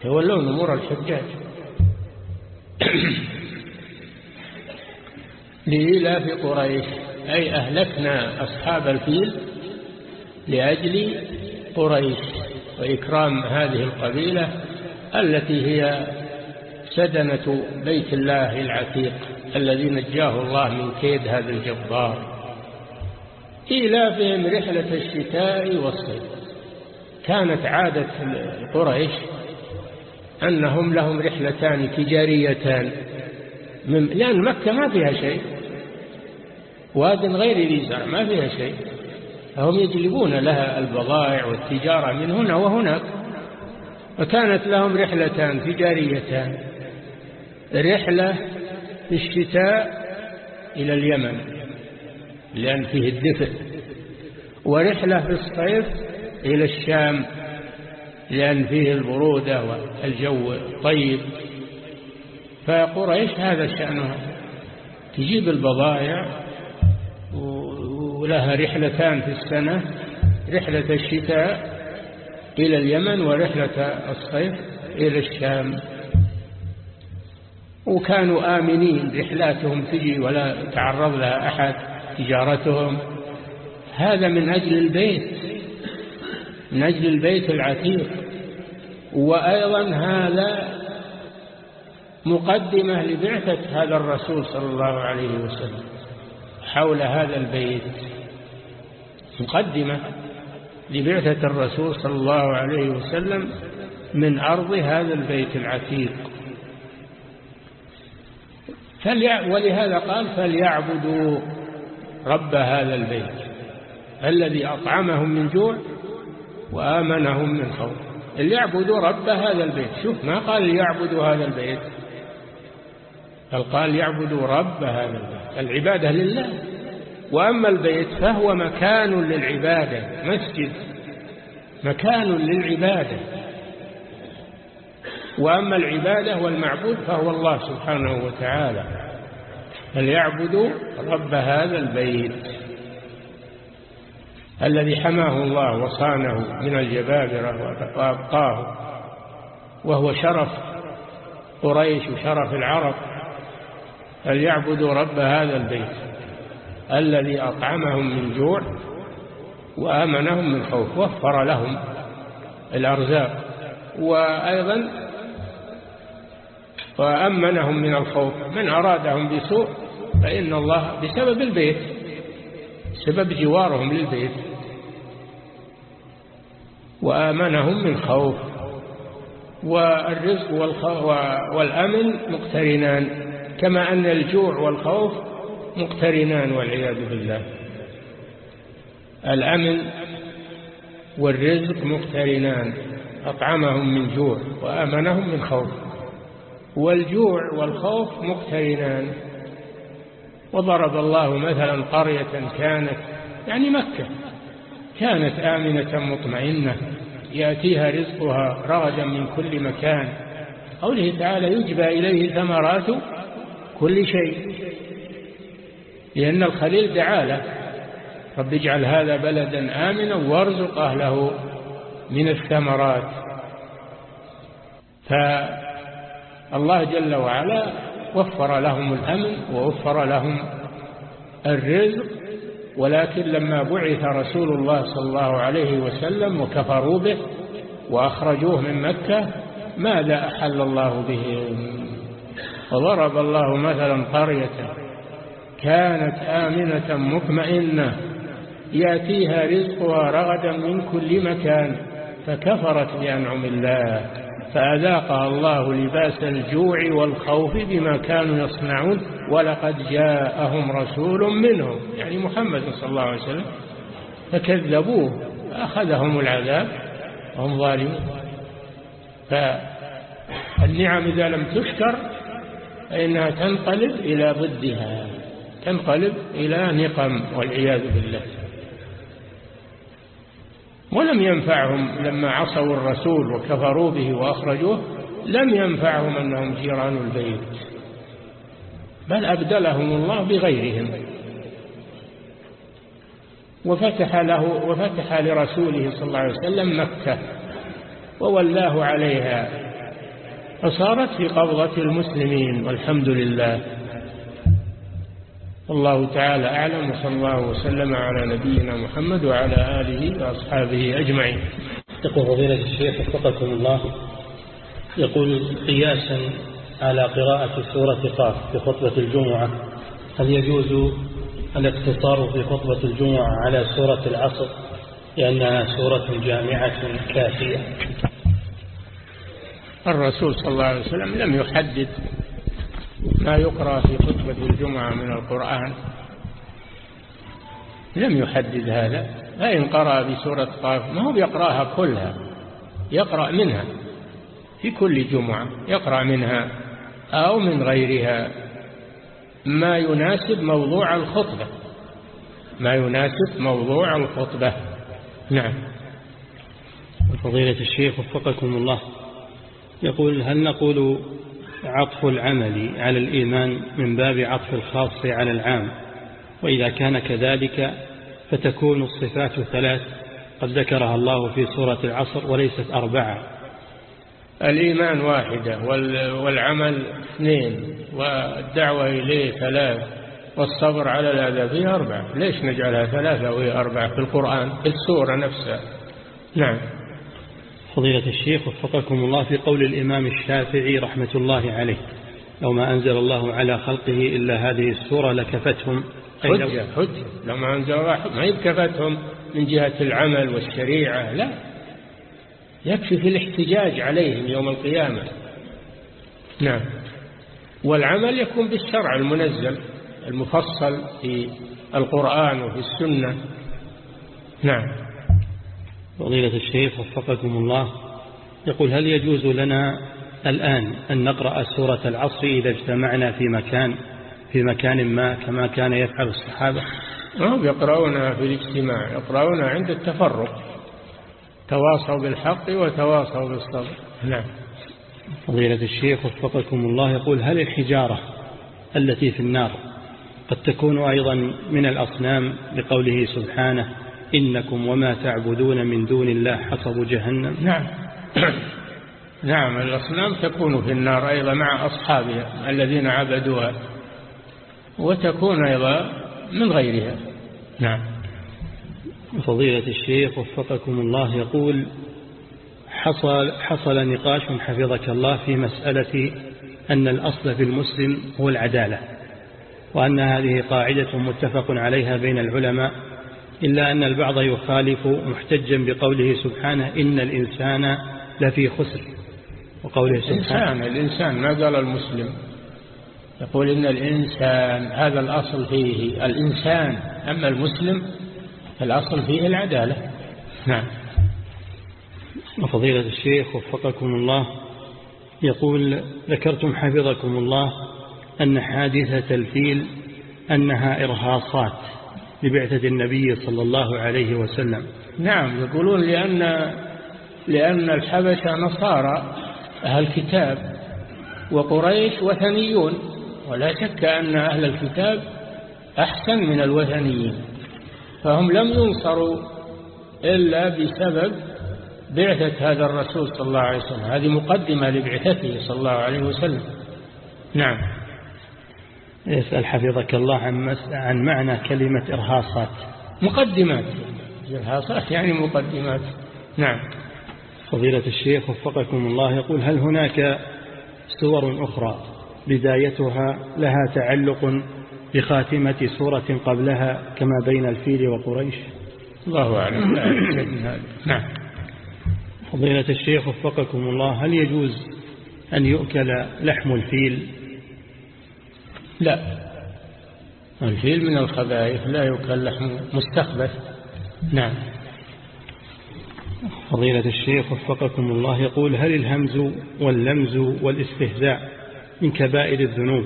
يتولون أمور الحجاج. لإيلاف قريش. أي أهلكنا أصحاب الفيل لأجل قريش. وإكرام هذه القبيلة التي هي سدنة بيت الله العتيق الذي نجاه الله من كيد هذا الجبار. إيلافهم رحلة الشتاء والصيف. كانت عادة قريش أنهم لهم رحلتان تجاريتان. لأن مكة ما فيها شيء. واد غير ذي زرع ما فيها شيء. فهم يجلبون لها البضائع والتجارة من هنا وهناك. فكانت لهم رحلتان تجاريتان. رحلة في الشتاء إلى اليمن لأن فيه الدفء. ورحلة في الصيف إلى الشام لأن فيه البرودة والجو طيب. فقريش هذا شأنها. تجيب البضائع ولها رحلتان في السنة رحلة الشتاء إلى اليمن ورحلة الصيف إلى الشام. وكانوا آمنين رحلاتهم تجي ولا تعرض لها أحد تجارتهم. هذا من أجل البيت من أجل البيت العتيق. وأيضا هذا مقدمة لبعثة هذا الرسول صلى الله عليه وسلم. حول هذا البيت مقدمة لبعثة الرسول صلى الله عليه وسلم من أرض هذا البيت العتيق. ولهذا قال فليعبدوا رب هذا البيت الذي أطعمهم من جوع وآمنهم من خوف. ليعبدوا رب هذا البيت. شوف ما قال ليعبدوا هذا البيت. بل قال يعبدوا رب هذا البيت. العبادة لله. وأما البيت فهو مكان للعبادة مسجد. مكان للعبادة. وأما العبادة والمعبود فهو الله سبحانه وتعالى. فليعبدوا رب هذا البيت الذي حماه الله وصانه من الجبابرة وأبقاه وهو شرف قريش وشرف العرب. فليعبدوا رب هذا البيت الذي أطعمهم من جوع وآمنهم من خوف وفر لهم الأرزاق. وأيضا وأمنهم من الخوف من أرادهم بسوء فإن الله بسبب البيت سبب جوارهم للبيت. وآمنهم من خوف والرزق والأمن مقترنان. كما أن الجوع والخوف مقترنان والعياذ بالله. الأمن والرزق مقترنان أطعمهم من جوع وآمنهم من خوف. والجوع والخوف مقترنان. وضرب الله مثلا قرية كانت يعني مكة كانت آمنة مطمئنة يأتيها رزقها رغدا من كل مكان. قوله تعالى يجبى إليه ثمرات كل شيء. لأن الخليل دعا له رب اجعل هذا بلدا آمنا وارزق أهله من الثمرات. فالله جل وعلا وفر لهم الأمن ووفر لهم الرزق ولكن لما بعث رسول الله صلى الله عليه وسلم وكفروا به وأخرجوه من مكة ماذا أحل الله بهم؟ وضرب الله مثلا قرية كانت آمنة مطمئنة يأتيها رزقها رغدا من كل مكان فكفرت بأنعم الله فأذاقها الله لباس الجوع والخوف بما كانوا يصنعون ولقد جاءهم رسول منهم يعني محمد صلى الله عليه وسلم فكذبوه فأخذهم العذاب وهم ظالمون. فالنعم إذا لم تشكر فإنها تنقلب إلى ضدها تنقلب إلى نقم والعياذ بالله. ولم ينفعهم لما عصوا الرسول وكفروا به وأخرجوه لم ينفعهم أنهم جيران البيت. بل أبدلهم الله بغيرهم. وفتح له وفتح لرسوله صلى الله عليه وسلم مكة وولاه عليها فصارت في قبضة المسلمين والحمد لله. الله تعالى أعلم وصلى الله وسلم على نبينا محمد وعلى آله وأصحابه أجمعين. يقول فضيلة الشيخ وفقكم الله يقول قياسا على قراءة سورة قاف في خطبة الجمعة هل يجوز الاقتصار في خطبة الجمعة على سورة العصر؟ لأنها سورة جامعة كافية. الرسول صلى الله عليه وسلم لم يحدد ما يقرأ في خطبة الجمعة من القرآن. لم يحدد هذا. فإن قرأ بسورة قاف ما هو بيقرأها كلها يقرأ منها. في كل جمعة يقرأ منها أو من غيرها. ما يناسب موضوع الخطبة. ما يناسب موضوع الخطبة. نعم. فضيلة الشيخ وفقكم الله. يقول هل نقول عطف العمل على الإيمان من باب عطف الخاص على العام؟ وإذا كان كذلك فتكون الصفات ثلاث قد ذكرها الله في سورة العصر وليست أربعة. الإيمان واحدة والعمل اثنين والدعوة إليه ثلاث والصبر على الأذى فيه أربعة. ليش نجعلها ثلاثة وهي أربعة في القرآن؟ في السورة نفسها. نعم. فضيلة الشيخ وفقكم الله في قول الإمام الشافعي رحمة الله عليه. لو ما أنزل الله على خلقه إلا هذه السورة لكفتهم. حجة حجة. لو ما أنزل الله ما يكفتهم من جهة العمل والشريعة لا. يكفي في الاحتجاج عليهم يوم القيامة. نعم. والعمل يكون بالشرع المنزل المفصل في القرآن وفي السنة. نعم. فضيلة الشيخ وفقكم الله يقول هل يجوز لنا الآن أن نقرأ سورة العصر إذا اجتمعنا في مكان في مكان ما كما كان يفعل الصحابة؟ هم يقرؤونها في الاجتماع يقرؤونها عند التفرق تواصوا بالحق وتواصوا بالصبر. نعم. فضيلة الشيخ وفقكم الله يقول هل الحجارة التي في النار قد تكون أيضا من الأصنام؟ لقوله سبحانه إنكم وما تعبدون من دون الله حصب جهنم. نعم. نعم الأصنام تكون في النار أيضا مع أصحابها الذين عبدوها وتكون أيضا من غيرها. نعم. فضيلة الشيخ وفقكم الله يقول حصل, حصل نقاش حفظك الله في مسألة أن الأصل في المسلم هو العدالة وأن هذه قاعدة متفق عليها بين العلماء إلا أن البعض يخالف محتجا بقوله سبحانه إن الإنسان لفي خسر وقوله سبحانه الإنسان, الإنسان ما قال المسلم؟ يقول إن الإنسان هذا الأصل فيه الإنسان أما المسلم الأصل فيه العدالة. نعم. وفضيلة الشيخ وفقكم الله يقول ذكرتم حفظكم الله أن حادثة الفيل أنها إرهاصات. لبعثة النبي صلى الله عليه وسلم. نعم يقولون لأن لأن الحبشة نصارى أهل الكتاب وقريش وثنيون ولا شك أن أهل الكتاب أحسن من الوثنيين فهم لم ينصروا إلا بسبب بعثة هذا الرسول صلى الله عليه وسلم. هذه مقدمة لبعثته صلى الله عليه وسلم. نعم. يسأل حفظك الله عن, عن معنى كلمة إرهاصات. مقدمات. إرهاصات يعني مقدمات. نعم. فضيلة الشيخ وفقكم الله يقول هل هناك سور أخرى بدايتها لها تعلق بخاتمة سورة قبلها كما بين الفيل وقريش؟ الله أعلم. نعم. فضيلة الشيخ وفقكم الله هل يجوز أن يؤكل لحم الفيل لا. الفيل من الخبائث لا يؤكل لحم مستخبث نعم. فضيلة الشيخ وفقكم الله يقول هل الهمز واللمز والاستهزاء من كبائر الذنوب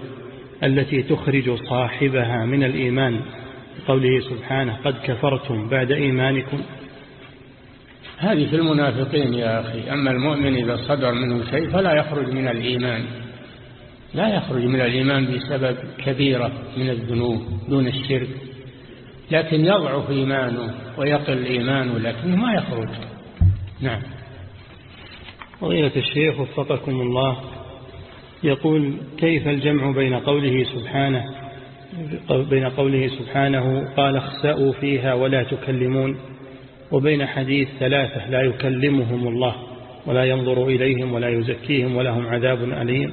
التي تخرج صاحبها من الإيمان؟ قوله سبحانه قد كفرتم بعد إيمانكم. هذه في المنافقين يا أخي أما المؤمن إذا صدر منه شيء فلا يخرج من الإيمان. لا يخرج من الإيمان بسبب كبيرة من الذنوب دون الشرك لكن يضعف إيمانه ويقل إيمانه لكنه ما يخرج. نعم. فضيلة الشيخ وفقكم الله. يقول كيف الجمع بين قوله سبحانه بين قوله سبحانه قال اخسأوا فيها ولا تكلمون وبين حديث ثلاثة لا يكلمهم الله ولا ينظر إليهم ولا يزكيهم ولهم عذاب أليم.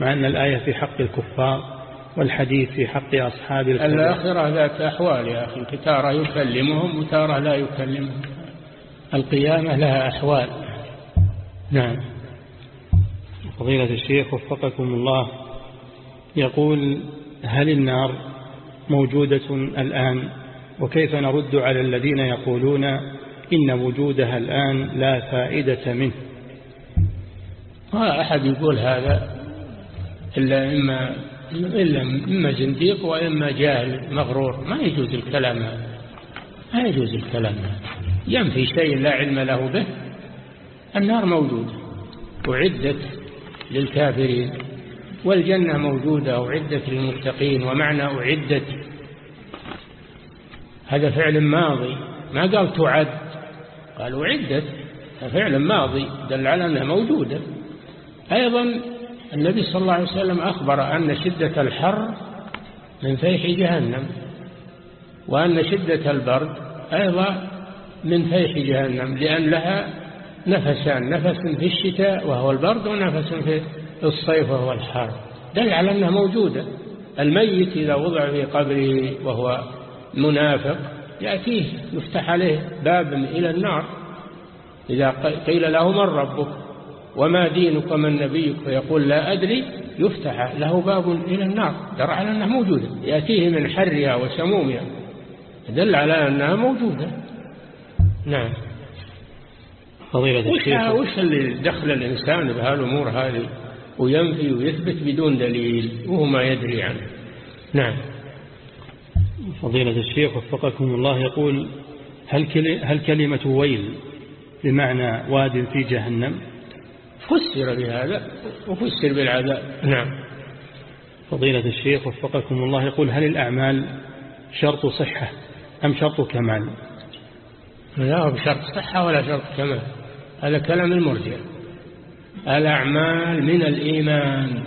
مع أن الآية في حق الكفار والحديث في حق أصحاب الكفار. الآخرة ذات أحوال يا أخي تارة يكلمهم وتارة لا يكلمهم. القيامة لها أحوال. نعم. فضيلة الشيخ وفقكم الله. يقول هل النار موجودة الآن؟ وكيف نرد على الذين يقولون إن وجودها الآن لا فائدة منه؟ ما أحد يقول هذا. إلا إما, إلا إما زنديق وإما جاهل مغرور. ما يجوز الكلام هذا. ما يجوز الكلام هذا. ينفي شيء لا علم له به. النار موجودة. وعدت للكافرين. والجنة موجودة. وعدت للمتقين. ومعنى أعدت. هذا فعل ماضي. ما قال تعد. قال أعدت. فعل ماضي. دل على أنها موجودة. أيضا النبي صلى الله عليه وسلم أخبر أن شدة الحر من فيح جهنم وأن شدة البرد أيضا من فيح جهنم لأن لها نفسان نفس في الشتاء وهو البرد ونفس في الصيف وهو الحر. دل على أنها موجودة. الميت إذا وضع في قبره وهو منافق يأتيه يفتح عليه باب إلى النار. إذا قيل له من ربك؟ وما دينك ومن نبيك؟ فيقول لا أدري. يفتح له باب إلى النار. ترى على أنها موجودة. يأتيه من حرها وسمومها. دل على أنها موجودة. نعم. فضيلة الشيخ. وش اللي دخل الإنسان بهالأمور هذه وينفي ويثبت بدون دليل؟ وهو ما يدري عنه. نعم. فضيلة الشيخ وفقكم الله يقول هل, هل كلمة ويل بمعنى واد في جهنم؟ فسر بهذا وفسر بالعذاب. نعم. فضيلة الشيخ وفقكم الله يقول هل الأعمال شرط صحة أم شرط كمال؟ لا هو بشرط صحة ولا شرط كمال. هذا كلام المرجع. الأعمال من الإيمان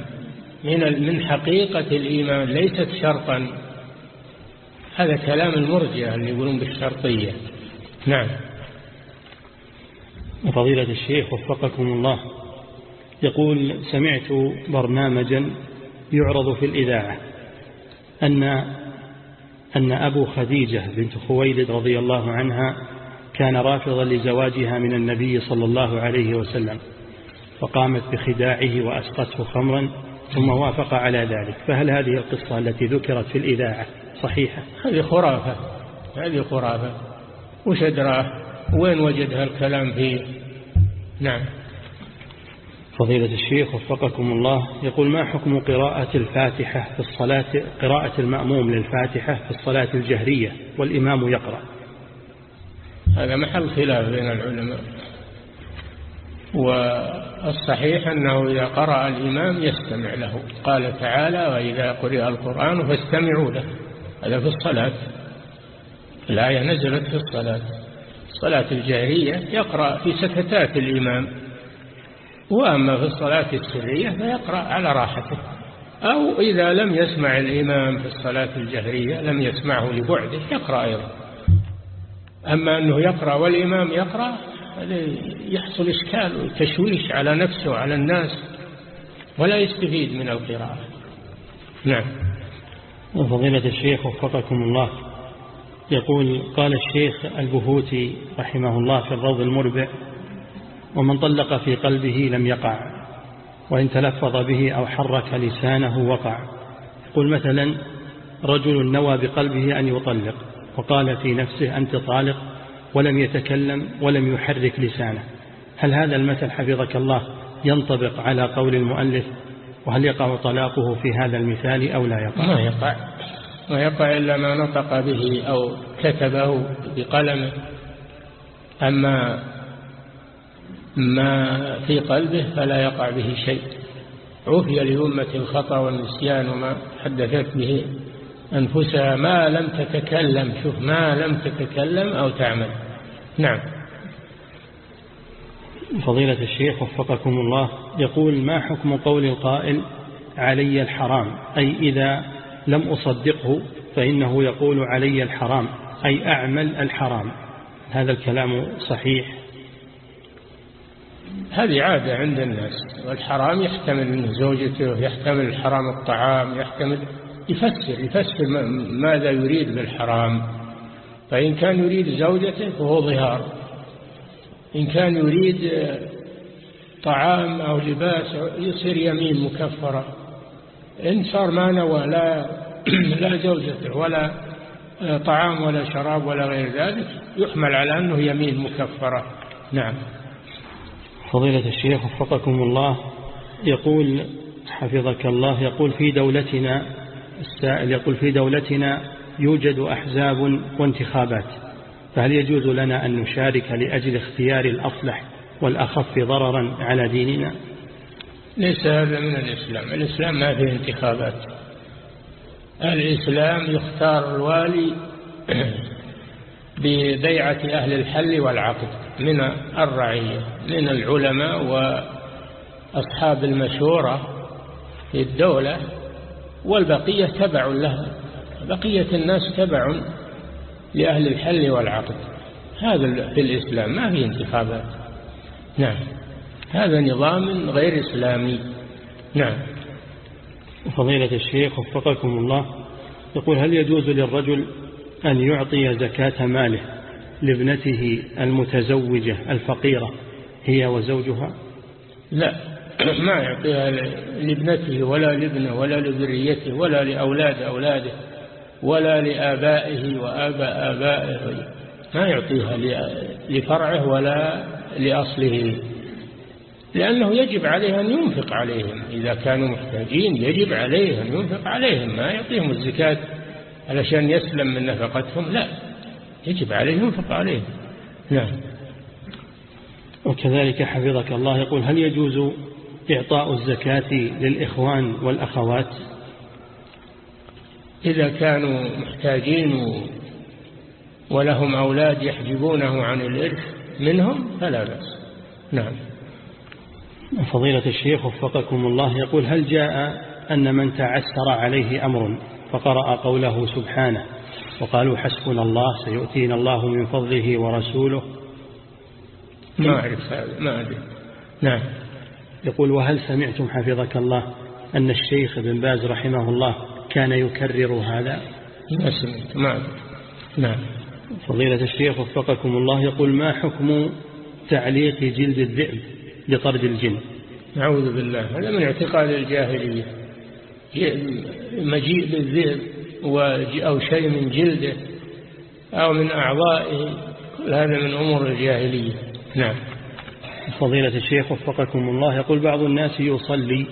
من من حقيقة الإيمان ليست شرطا. هذا كلام المرجع اللي يقولون بالشرطية. نعم. فضيلة الشيخ وفقكم الله يقول سمعت برنامجا يعرض في الإذاعة أن أن أبو خديجة بنت خويلد رضي الله عنها كان رافضا لزواجها من النبي صلى الله عليه وسلم فقامت بخداعه وأسقته خمرا ثم وافق على ذلك. فهل هذه القصة التي ذكرت في الإذاعة صحيحة؟ هذه خرافة هذه خرافة. وش وين وجد هالكلام فيه؟ نعم. فضيلة الشيخ وفقكم الله يقول ما حكم قراءة الفاتحة في الصلاة قراءة المأموم للفاتحة في الصلاة الجهرية والإمام يقرأ؟ هذا محل خلاف بين العلماء والصحيح أنه إذا قرأ الإمام يستمع له. قال تعالى وإذا قرئ القرآن فاستمعوا له. هذا في الصلاة الآية نزلت في الصلاة. الصلاة الجاهرية يقرأ في سكتات الإمام. وأما في الصلاة السرية فيقرأ على راحته. أو إذا لم يسمع الإمام في الصلاة الجهرية لم يسمعه لبعده يقرأ أيضا. أما أنه يقرأ والإمام يقرأ يحصل إشكال وتشويش على نفسه وعلى الناس ولا يستفيد من القراءة. نعم. وفضيلة الشيخ وفقكم الله. يقول قال الشيخ البهوتي رحمه الله في الروض المربع ومن طلق في قلبه لم يقع وإن تلفظ به أو حرك لسانه وقع. يقول مثلا رجل نوى بقلبه أن يطلق وقال في نفسه أنت طالق ولم يتكلم ولم يحرك لسانه. هل هذا المثل حفظك الله ينطبق على قول المؤلف؟ وهل يقع طلاقه في هذا المثال أو لا يقع؟ ما يقع. ما يقع إلا ما نطق به أو كتبه بقلمه أما ما في قلبه فلا يقع به شيء. عفي لأمة الخطأ والنسيان وما حدثت به أنفسها. ما لم تتكلم شوف ما لم تتكلم أو تعمل. نعم. فضيلة الشيخ وفقكم الله يقول ما حكم قول القائل علي الحرام؟ أي إذا لم أصدقه فإنه يقول علي الحرام أي أعمل الحرام. هذا الكلام صحيح هذه عادة عند الناس والحرام يحتمل زوجته يحتمل حرام الطعام يحتمل يفسر يفسر ماذا يريد بالحرام. فإن كان يريد زوجته فهو ظهار. إن كان يريد طعام أو لباس يصير يمين مكفرة. إن صار ما نوى لا, لا زوجته ولا طعام ولا شراب ولا غير ذلك يحمل على أنه يمين مكفرة. نعم. فضيلة الشيخ وفقكم الله يقول حفظك الله يقول في دولتنا السائل يقول في دولتنا يوجد أحزاب وانتخابات فهل يجوز لنا أن نشارك لأجل اختيار الأصلح والأخف ضررا على ديننا؟ ليس هذا من الإسلام الإسلام ما فيه انتخابات الإسلام يختار الوالي ببيعة أهل الحل والعقد من الرعية من العلماء وأصحاب المشورة في الدولة والبقية تبع لها بقية الناس تبع لأهل الحل والعقد. هذا في الإسلام ما في انتخابات. نعم. هذا نظام غير إسلامي. نعم. فضيلة الشيخ وفقكم الله يقول هل يجوز للرجل أن يعطي زكاة ماله لابنته المتزوجة الفقيرة هي وزوجها؟ لا ما يعطيها لابنته ولا لابنه ولا لذريته ولا لأولاد أولاده ولا لآبائه وآباء آبائه. ما يعطيها لفرعه ولا لأصله. لأنه يجب عليه أن ينفق عليهم. إذا كانوا محتاجين يجب عليه أن ينفق عليهم. ما يعطيهم الزكاة. علشان يسلم من نفقتهم؟ لا. يجب عليه ينفق عليهم. نعم. وكذلك حفظك الله يقول هل يجوز إعطاء الزكاة للإخوان والأخوات؟ إذا كانوا محتاجين ولهم أولاد يحجبونه عن الإرث منهم فلا بأس. نعم. فضيلة الشيخ وفقكم الله يقول هل جاء أن من تعسر عليه أمر؟ فقرأ قوله سبحانه وقالوا حسبنا الله سيؤتينا الله من فضله ورسوله. ما أعرف هذا ما أدري. نعم. يقول وهل سمعتم حفظك الله أن الشيخ بن باز رحمه الله كان يكرر هذا؟ ما سمعت ما أدري. نعم. فضيلة الشيخ وفقكم الله يقول ما حكم تعليق جلد الذئب لطرد الجن؟ نعوذ بالله هذا من اعتقاد الجاهلية. مجيء بالذئب أو شيء من جلده أو من أعضائه كل هذا من أمور الجاهلية. نعم. فضيلة الشيخ وفقكم الله يقول بعض الناس يصلي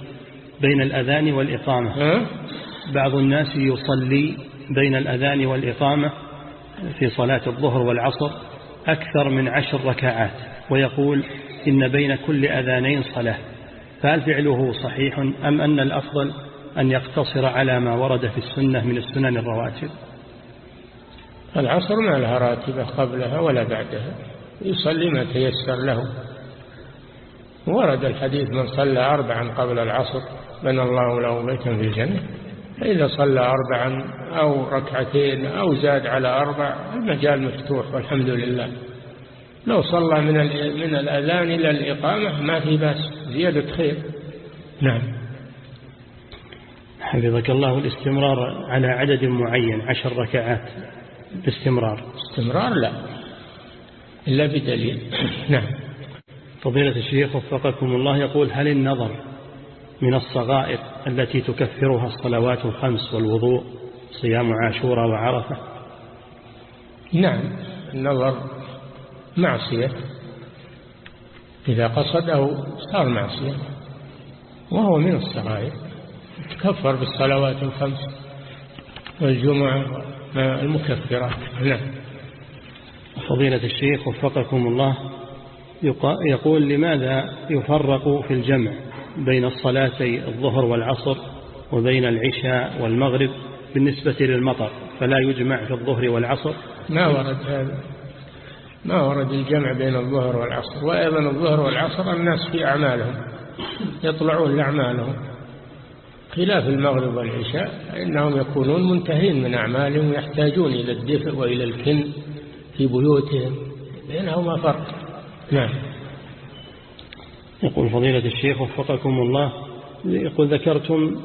بين الأذان والإقامة؟ بعض الناس يصلي بين الأذان والإقامة في صلاة الظهر والعصر أكثر من عشر ركعات ويقول إن بين كل أذانين صلاة. فهل فعله صحيح أم أن الأفضل أن يقتصر على ما ورد في السنة من السنن الرواتب. العصر ما لها راتبة قبلها ولا بعدها يصلي ما تيسر له. ورد الحديث من صلى أربعا قبل العصر بنى الله له بيتا في الجنة. فإذا صلى أربعا أو ركعتين أو زاد على أربع المجال مفتوح والحمد لله. لو صلى من من الأذان إلى الإقامة ما في بأس زيادة خير. نعم. حفظك الله الاستمرار على عدد معين عشر ركعات باستمرار. استمرار لا إلا بدليل. نعم. فضيلة الشيخ وفقكم الله يقول هل النظر من الصغائر التي تكفرها الصلوات الخمس والوضوء صيام عاشوراء وعرفة؟ نعم النظر معصية. إذا قصده صار معصية وهو من الصغائر. تكفر بالصلوات الخمس والجمعة المكفرات نعم. فضيلة الشيخ وفقكم الله يقول لماذا يفرق في الجمع بين الصلاتي الظهر والعصر وبين العشاء والمغرب بالنسبة للمطر فلا يجمع في الظهر والعصر؟ ما ورد هذا. ما ورد الجمع بين الظهر والعصر وأيضا الظهر والعصر الناس في أعمالهم يطلعون لأعمالهم. خلاف المغرب والعشاء فإنهم يكونون منتهين من أعمالهم ويحتاجون إلى الدفء وإلى الكن في بيوتهم. بينهما فرق. نعم. يقول فضيلة الشيخ وفقكم الله يقول ذكرتم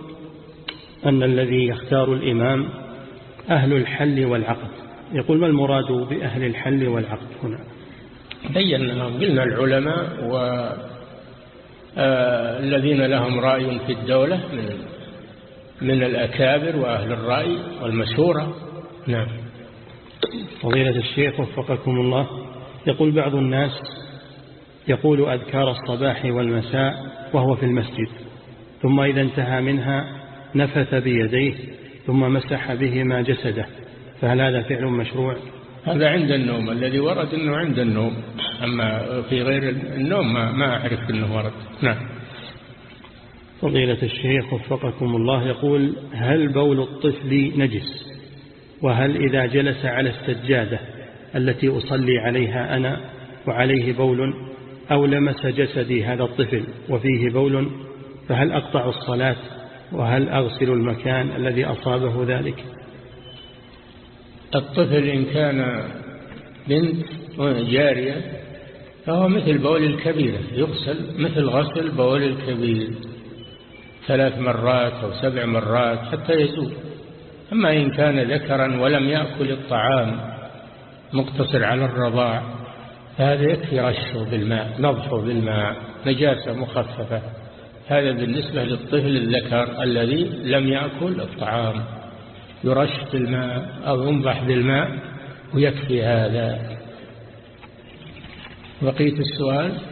أن الذي يختار الإمام أهل الحل والعقد. يقول ما المراد بأهل الحل والعقد هنا؟ بينا قلنا العلماء والذين آه، لهم رأي في الدولة من من الأكابر وأهل الرأي والمشورة نعم. فضيلة الشيخ وفقكم الله يقول بعض الناس يقول أذكار الصباح والمساء وهو في المسجد ثم إذا انتهى منها نفث بيديه ثم مسح بهما جسده فهل هذا فعل مشروع؟ هذا عند النوم الذي ورد أنه عند النوم أما في غير النوم ما, ما أعرف أنه ورد. نعم. فضيلة الشيخ وفقكم الله يقول هل بول الطفل نجس؟ وهل إذا جلس على السجادة التي أصلي عليها أنا وعليه بول أو لمس جسدي هذا الطفل وفيه بول فهل أقطع الصلاة وهل أغسل المكان الذي أصابه ذلك؟ الطفل إن كان بنت جارية فهو مثل بول الكبيرة يغسل مثل غسل بول الكبير. ثلاث مرات أو سبع مرات حتى يزول أما إن كان ذكرا ولم يأكل الطعام مقتصر على الرضاع فهذا يكفي رشه بالماء نضحه بالماء نجاسة مخففة. هذا بالنسبة للطفل الذكر الذي لم يأكل الطعام. يرش بالماء أو ينضح بالماء ويكفي هذا. بقية السؤال؟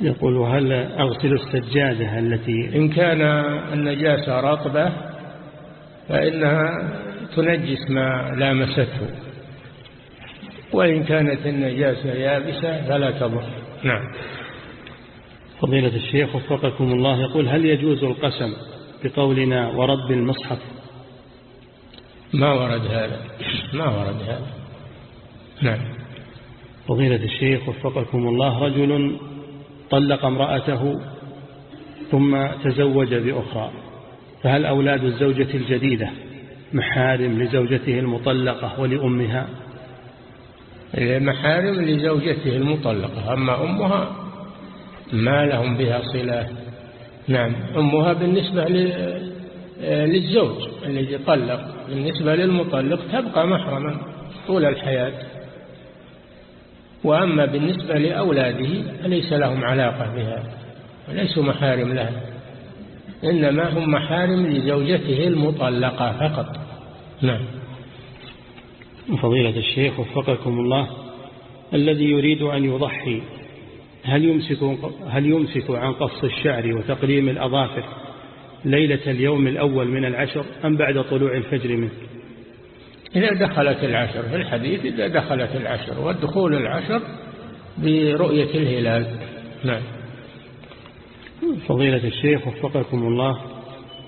يقول هل أغسل السجادة التي إن كان النجاسة رطبة فإنها تنجس ما لامسته وإن كانت النجاسة يابسة فلا تضر. نعم. فضيلة الشيخ وفقكم الله يقول هل يجوز القسم بقولنا ورب المصحف؟ ما ورد هذا ما ورد هذا. نعم. فضيلة الشيخ وفقكم الله رجل طلق امرأته ثم تزوج بأخرى. فهل أولاد الزوجة الجديدة محارم لزوجته المطلقة ولأمها؟ محارم لزوجته المطلقة. أما أمها ما لهم بها صلة. نعم أمها بالنسبة للزوج الذي طلق. بالنسبة للمطلق تبقى محرما طول الحياة. وأما بالنسبة لأولاده فليس لهم علاقة بها وليسوا محارم لها إنما هم محارم لزوجته المطلقة فقط. نعم. فضيلة الشيخ وفقكم الله الذي يريد أن يضحي هل يمسك, هل يمسك عن قص الشعر وتقليم الأظافر ليلة اليوم الأول من العشر أم بعد طلوع الفجر منه؟ إذا دخلت العشر في الحديث إذا دخلت العشر والدخول العشر برؤية الهلال. نعم. فضيلة الشيخ وفقكم الله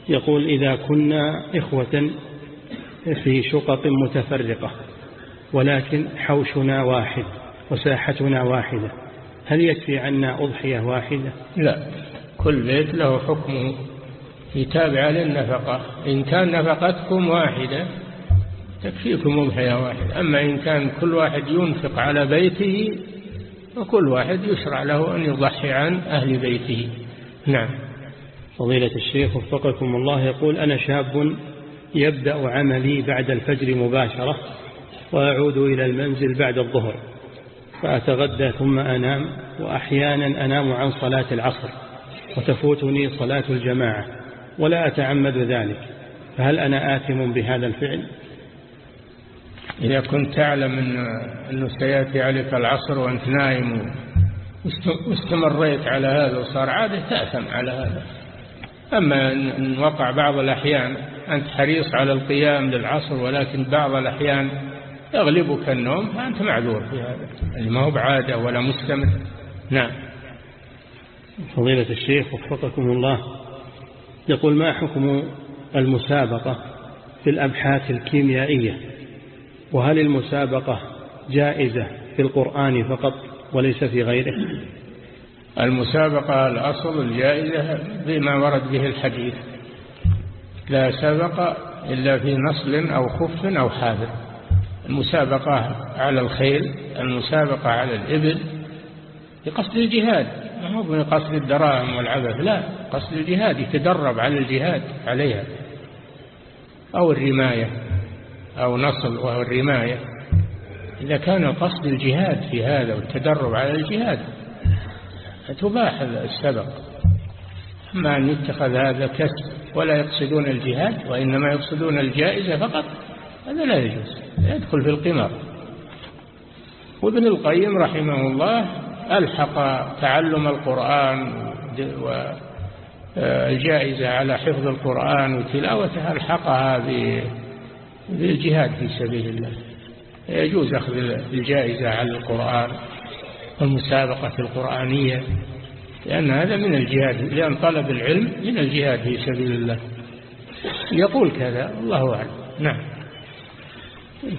يقول إذا كنا إخوة في شقق متفرقة ولكن حوشنا واحد وساحتنا واحدة هل يكفي عنا أضحية واحدة؟ لا. كل بيت له حكمه. يتابع للنفقة إن كان نفقتكم واحدة تكفيكم أضحية واحدة أما إن كان كل واحد ينفق على بيته وكل واحد يشرع له أن يضحي عن أهل بيته. نعم. فضيلة الشيخ وفقكم الله يقول أنا شاب يبدأ عملي بعد الفجر مباشرة وأعود إلى المنزل بعد الظهر فأتغدى ثم أنام وأحيانا أنام عن صلاة العصر وتفوتني صلاة الجماعة ولا أتعمد ذلك فهل أنا آثم بهذا الفعل؟ إذا كنت تعلم أنه سيأتي عليك العصر وأنت نايم واستمريت على هذا وصار عادة تأثم على هذا. أما أن وقع بعض الأحيان أنت حريص على القيام للعصر ولكن بعض الأحيان يغلبك النوم فأنت معذور في هذا. يعني ما هو بعادة ولا مستمر. نعم. فضيلة الشيخ وفقكم الله يقول ما حكم المسابقة في الأبحاث الكيميائية؟ وهل المسابقة جائزة في القرآن فقط وليس في غيره؟ المسابقة الأصل الجائزة بما ورد به الحديث. لا سبق إلا في نصل أو خف أو حافر. المسابقة على الخيل المسابقة على الإبل بقصد الجهاد. ما هو بقصد الدراهم والعبث؟ لا قصد الجهاد يتدرب على الجهاد عليها أو الرماية. أو نصل وهو الرماية. إذا كان قصد الجهاد في هذا والتدرب على الجهاد تباح السبق. أما أن يتخذ هذا كسب ولا يقصدون الجهاد وإنما يقصدون الجائزة فقط هذا لا يجوز يدخل في القمار. وابن القيم رحمه الله ألحق تعلم القرآن والجائزة على حفظ القرآن وتلاوته ألحقها بالجهاد في سبيل الله. يجوز أخذ الجائزة على القرآن والمسابقة القرآنية لأن هذا من الجهاد لأن طلب العلم من الجهاد في سبيل الله. يقول كذا الله أعلم. نعم.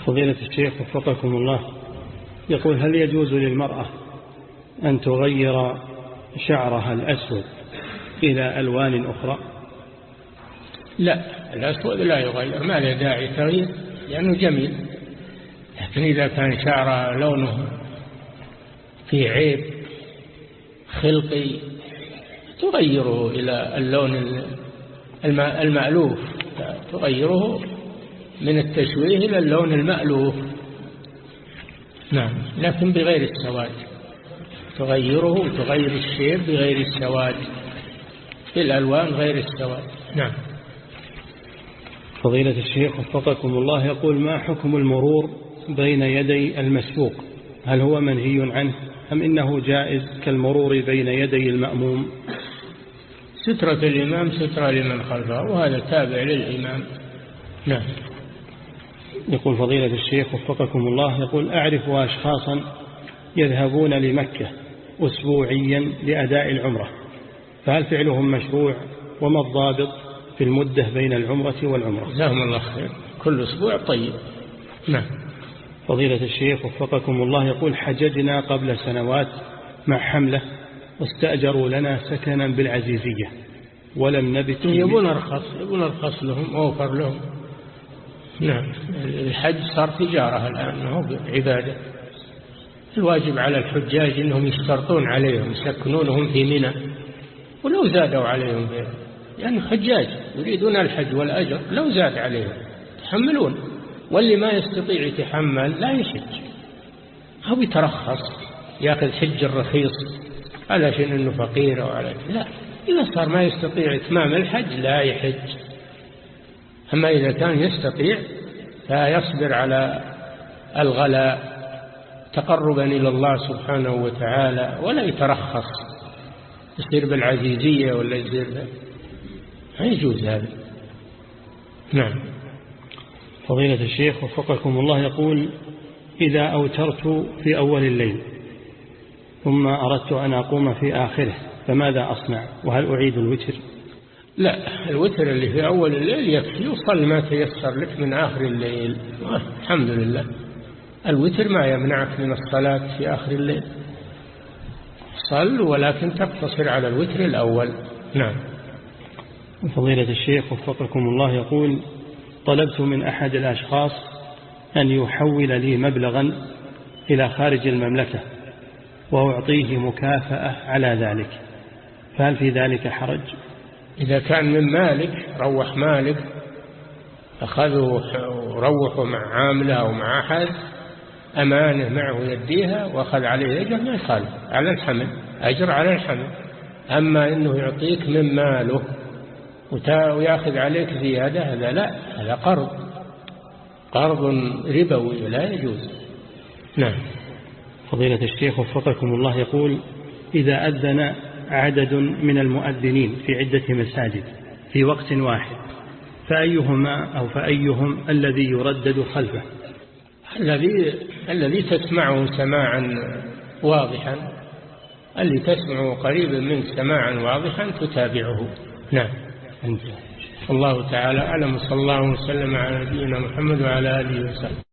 فضيلة الشيخ وفقكم الله. يقول هل يجوز للمرأة أن تغير شعرها الأسود إلى ألوان أخرى؟ لا الأسود لا يغير ما له داعي تغيير لأنه جميل. لكن إذا كان شعرها لونه في عيب خلقي تغيره إلى اللون المألوف تغيره من التشويه إلى اللون المألوف. نعم لكن بغير السواد. تغيره وتغير الشيب بغير السواد. بالألوان غير السواد. نعم. فضيلة الشيخ وفقكم الله يقول ما حكم المرور بين يدي المسبوق؟ هل هو منهي عنه أم إنه جائز كالمرور بين يدي المأموم؟ سترة الإمام سترة لمن خلفه وهذا تابع للإمام. نعم. يقول فضيلة الشيخ وفقكم الله يقول أعرف أشخاصا يذهبون لمكة أسبوعيا لأداء العمرة فهل فعلهم مشروع وما الضابط في المدة بين العمرة والعمرة. جزاهم الله خير. كل أسبوع طيب. نعم. فضيلة الشيخ وفقكم الله يقول حججنا قبل سنوات مع حملة واستأجروا لنا سكنا بالعزيزية ولم نبت يبون أرخص يبون أرخص لهم أوفر لهم. نعم. الحج صار تجارة الآن هو عبادة الواجب على الحجاج أنهم يشترطون عليهم يسكنونهم في منى ولو زادوا عليهم يعني حجاج يريدون الحج والأجر لو زاد عليهم. يتحملون واللي ما يستطيع يتحمل لا يحج. هو يترخص يأخذ حج الرخيص علشان إنه فقير أو على لا إذا صار ما يستطيع إتمام الحج لا يحج. أما إذا كان يستطيع فيصبر على الغلاء تقربا إلى الله سبحانه وتعالى ولا يترخص. يصير بالعزيزية ولا يصير ما يجوز هذا. نعم. فضيلة الشيخ وفقكم الله يقول إذا أوترت في أول الليل ثم أردت أن أقوم في آخره فماذا أصنع؟ وهل أعيد الوتر؟ لا الوتر اللي في أول الليل يكفي وصل ما تيسر لك من آخر الليل. الحمد لله. الوتر ما يمنعك من الصلاة في آخر الليل. صل ولكن تقتصر على الوتر الأول. نعم. فضيلة الشيخ وفقكم الله يقول طلبت من أحد الأشخاص أن يحول لي مبلغا إلى خارج المملكة وأعطيه مكافأة على ذلك فهل في ذلك حرج؟ إذا كان من مالك روح مالك أخذوا وروحوا مع عاملة أو مع أحد أمانة معه يديها وأخذ عليه أجر ما يخالف على الحمل أجر على الحمل أما أنه يعطيك من ماله ويأخذ عليك زيادة هذا لا هذا قرض. قرض ربوي لا يجوز. نعم. فضيلة الشيخ وفقكم الله يقول إذا أذن عدد من المؤذنين في عدة مساجد في وقت واحد فأيهما أو فأيهم الذي يردد خلفه؟ الذي الذي تسمعه سماعا واضحا اللي تسمعه قريبا منك سماعا واضحا تتابعه. نعم. الله تعالى أعلم. صلى الله وسلم على نبينا محمد وعلى آله وسلم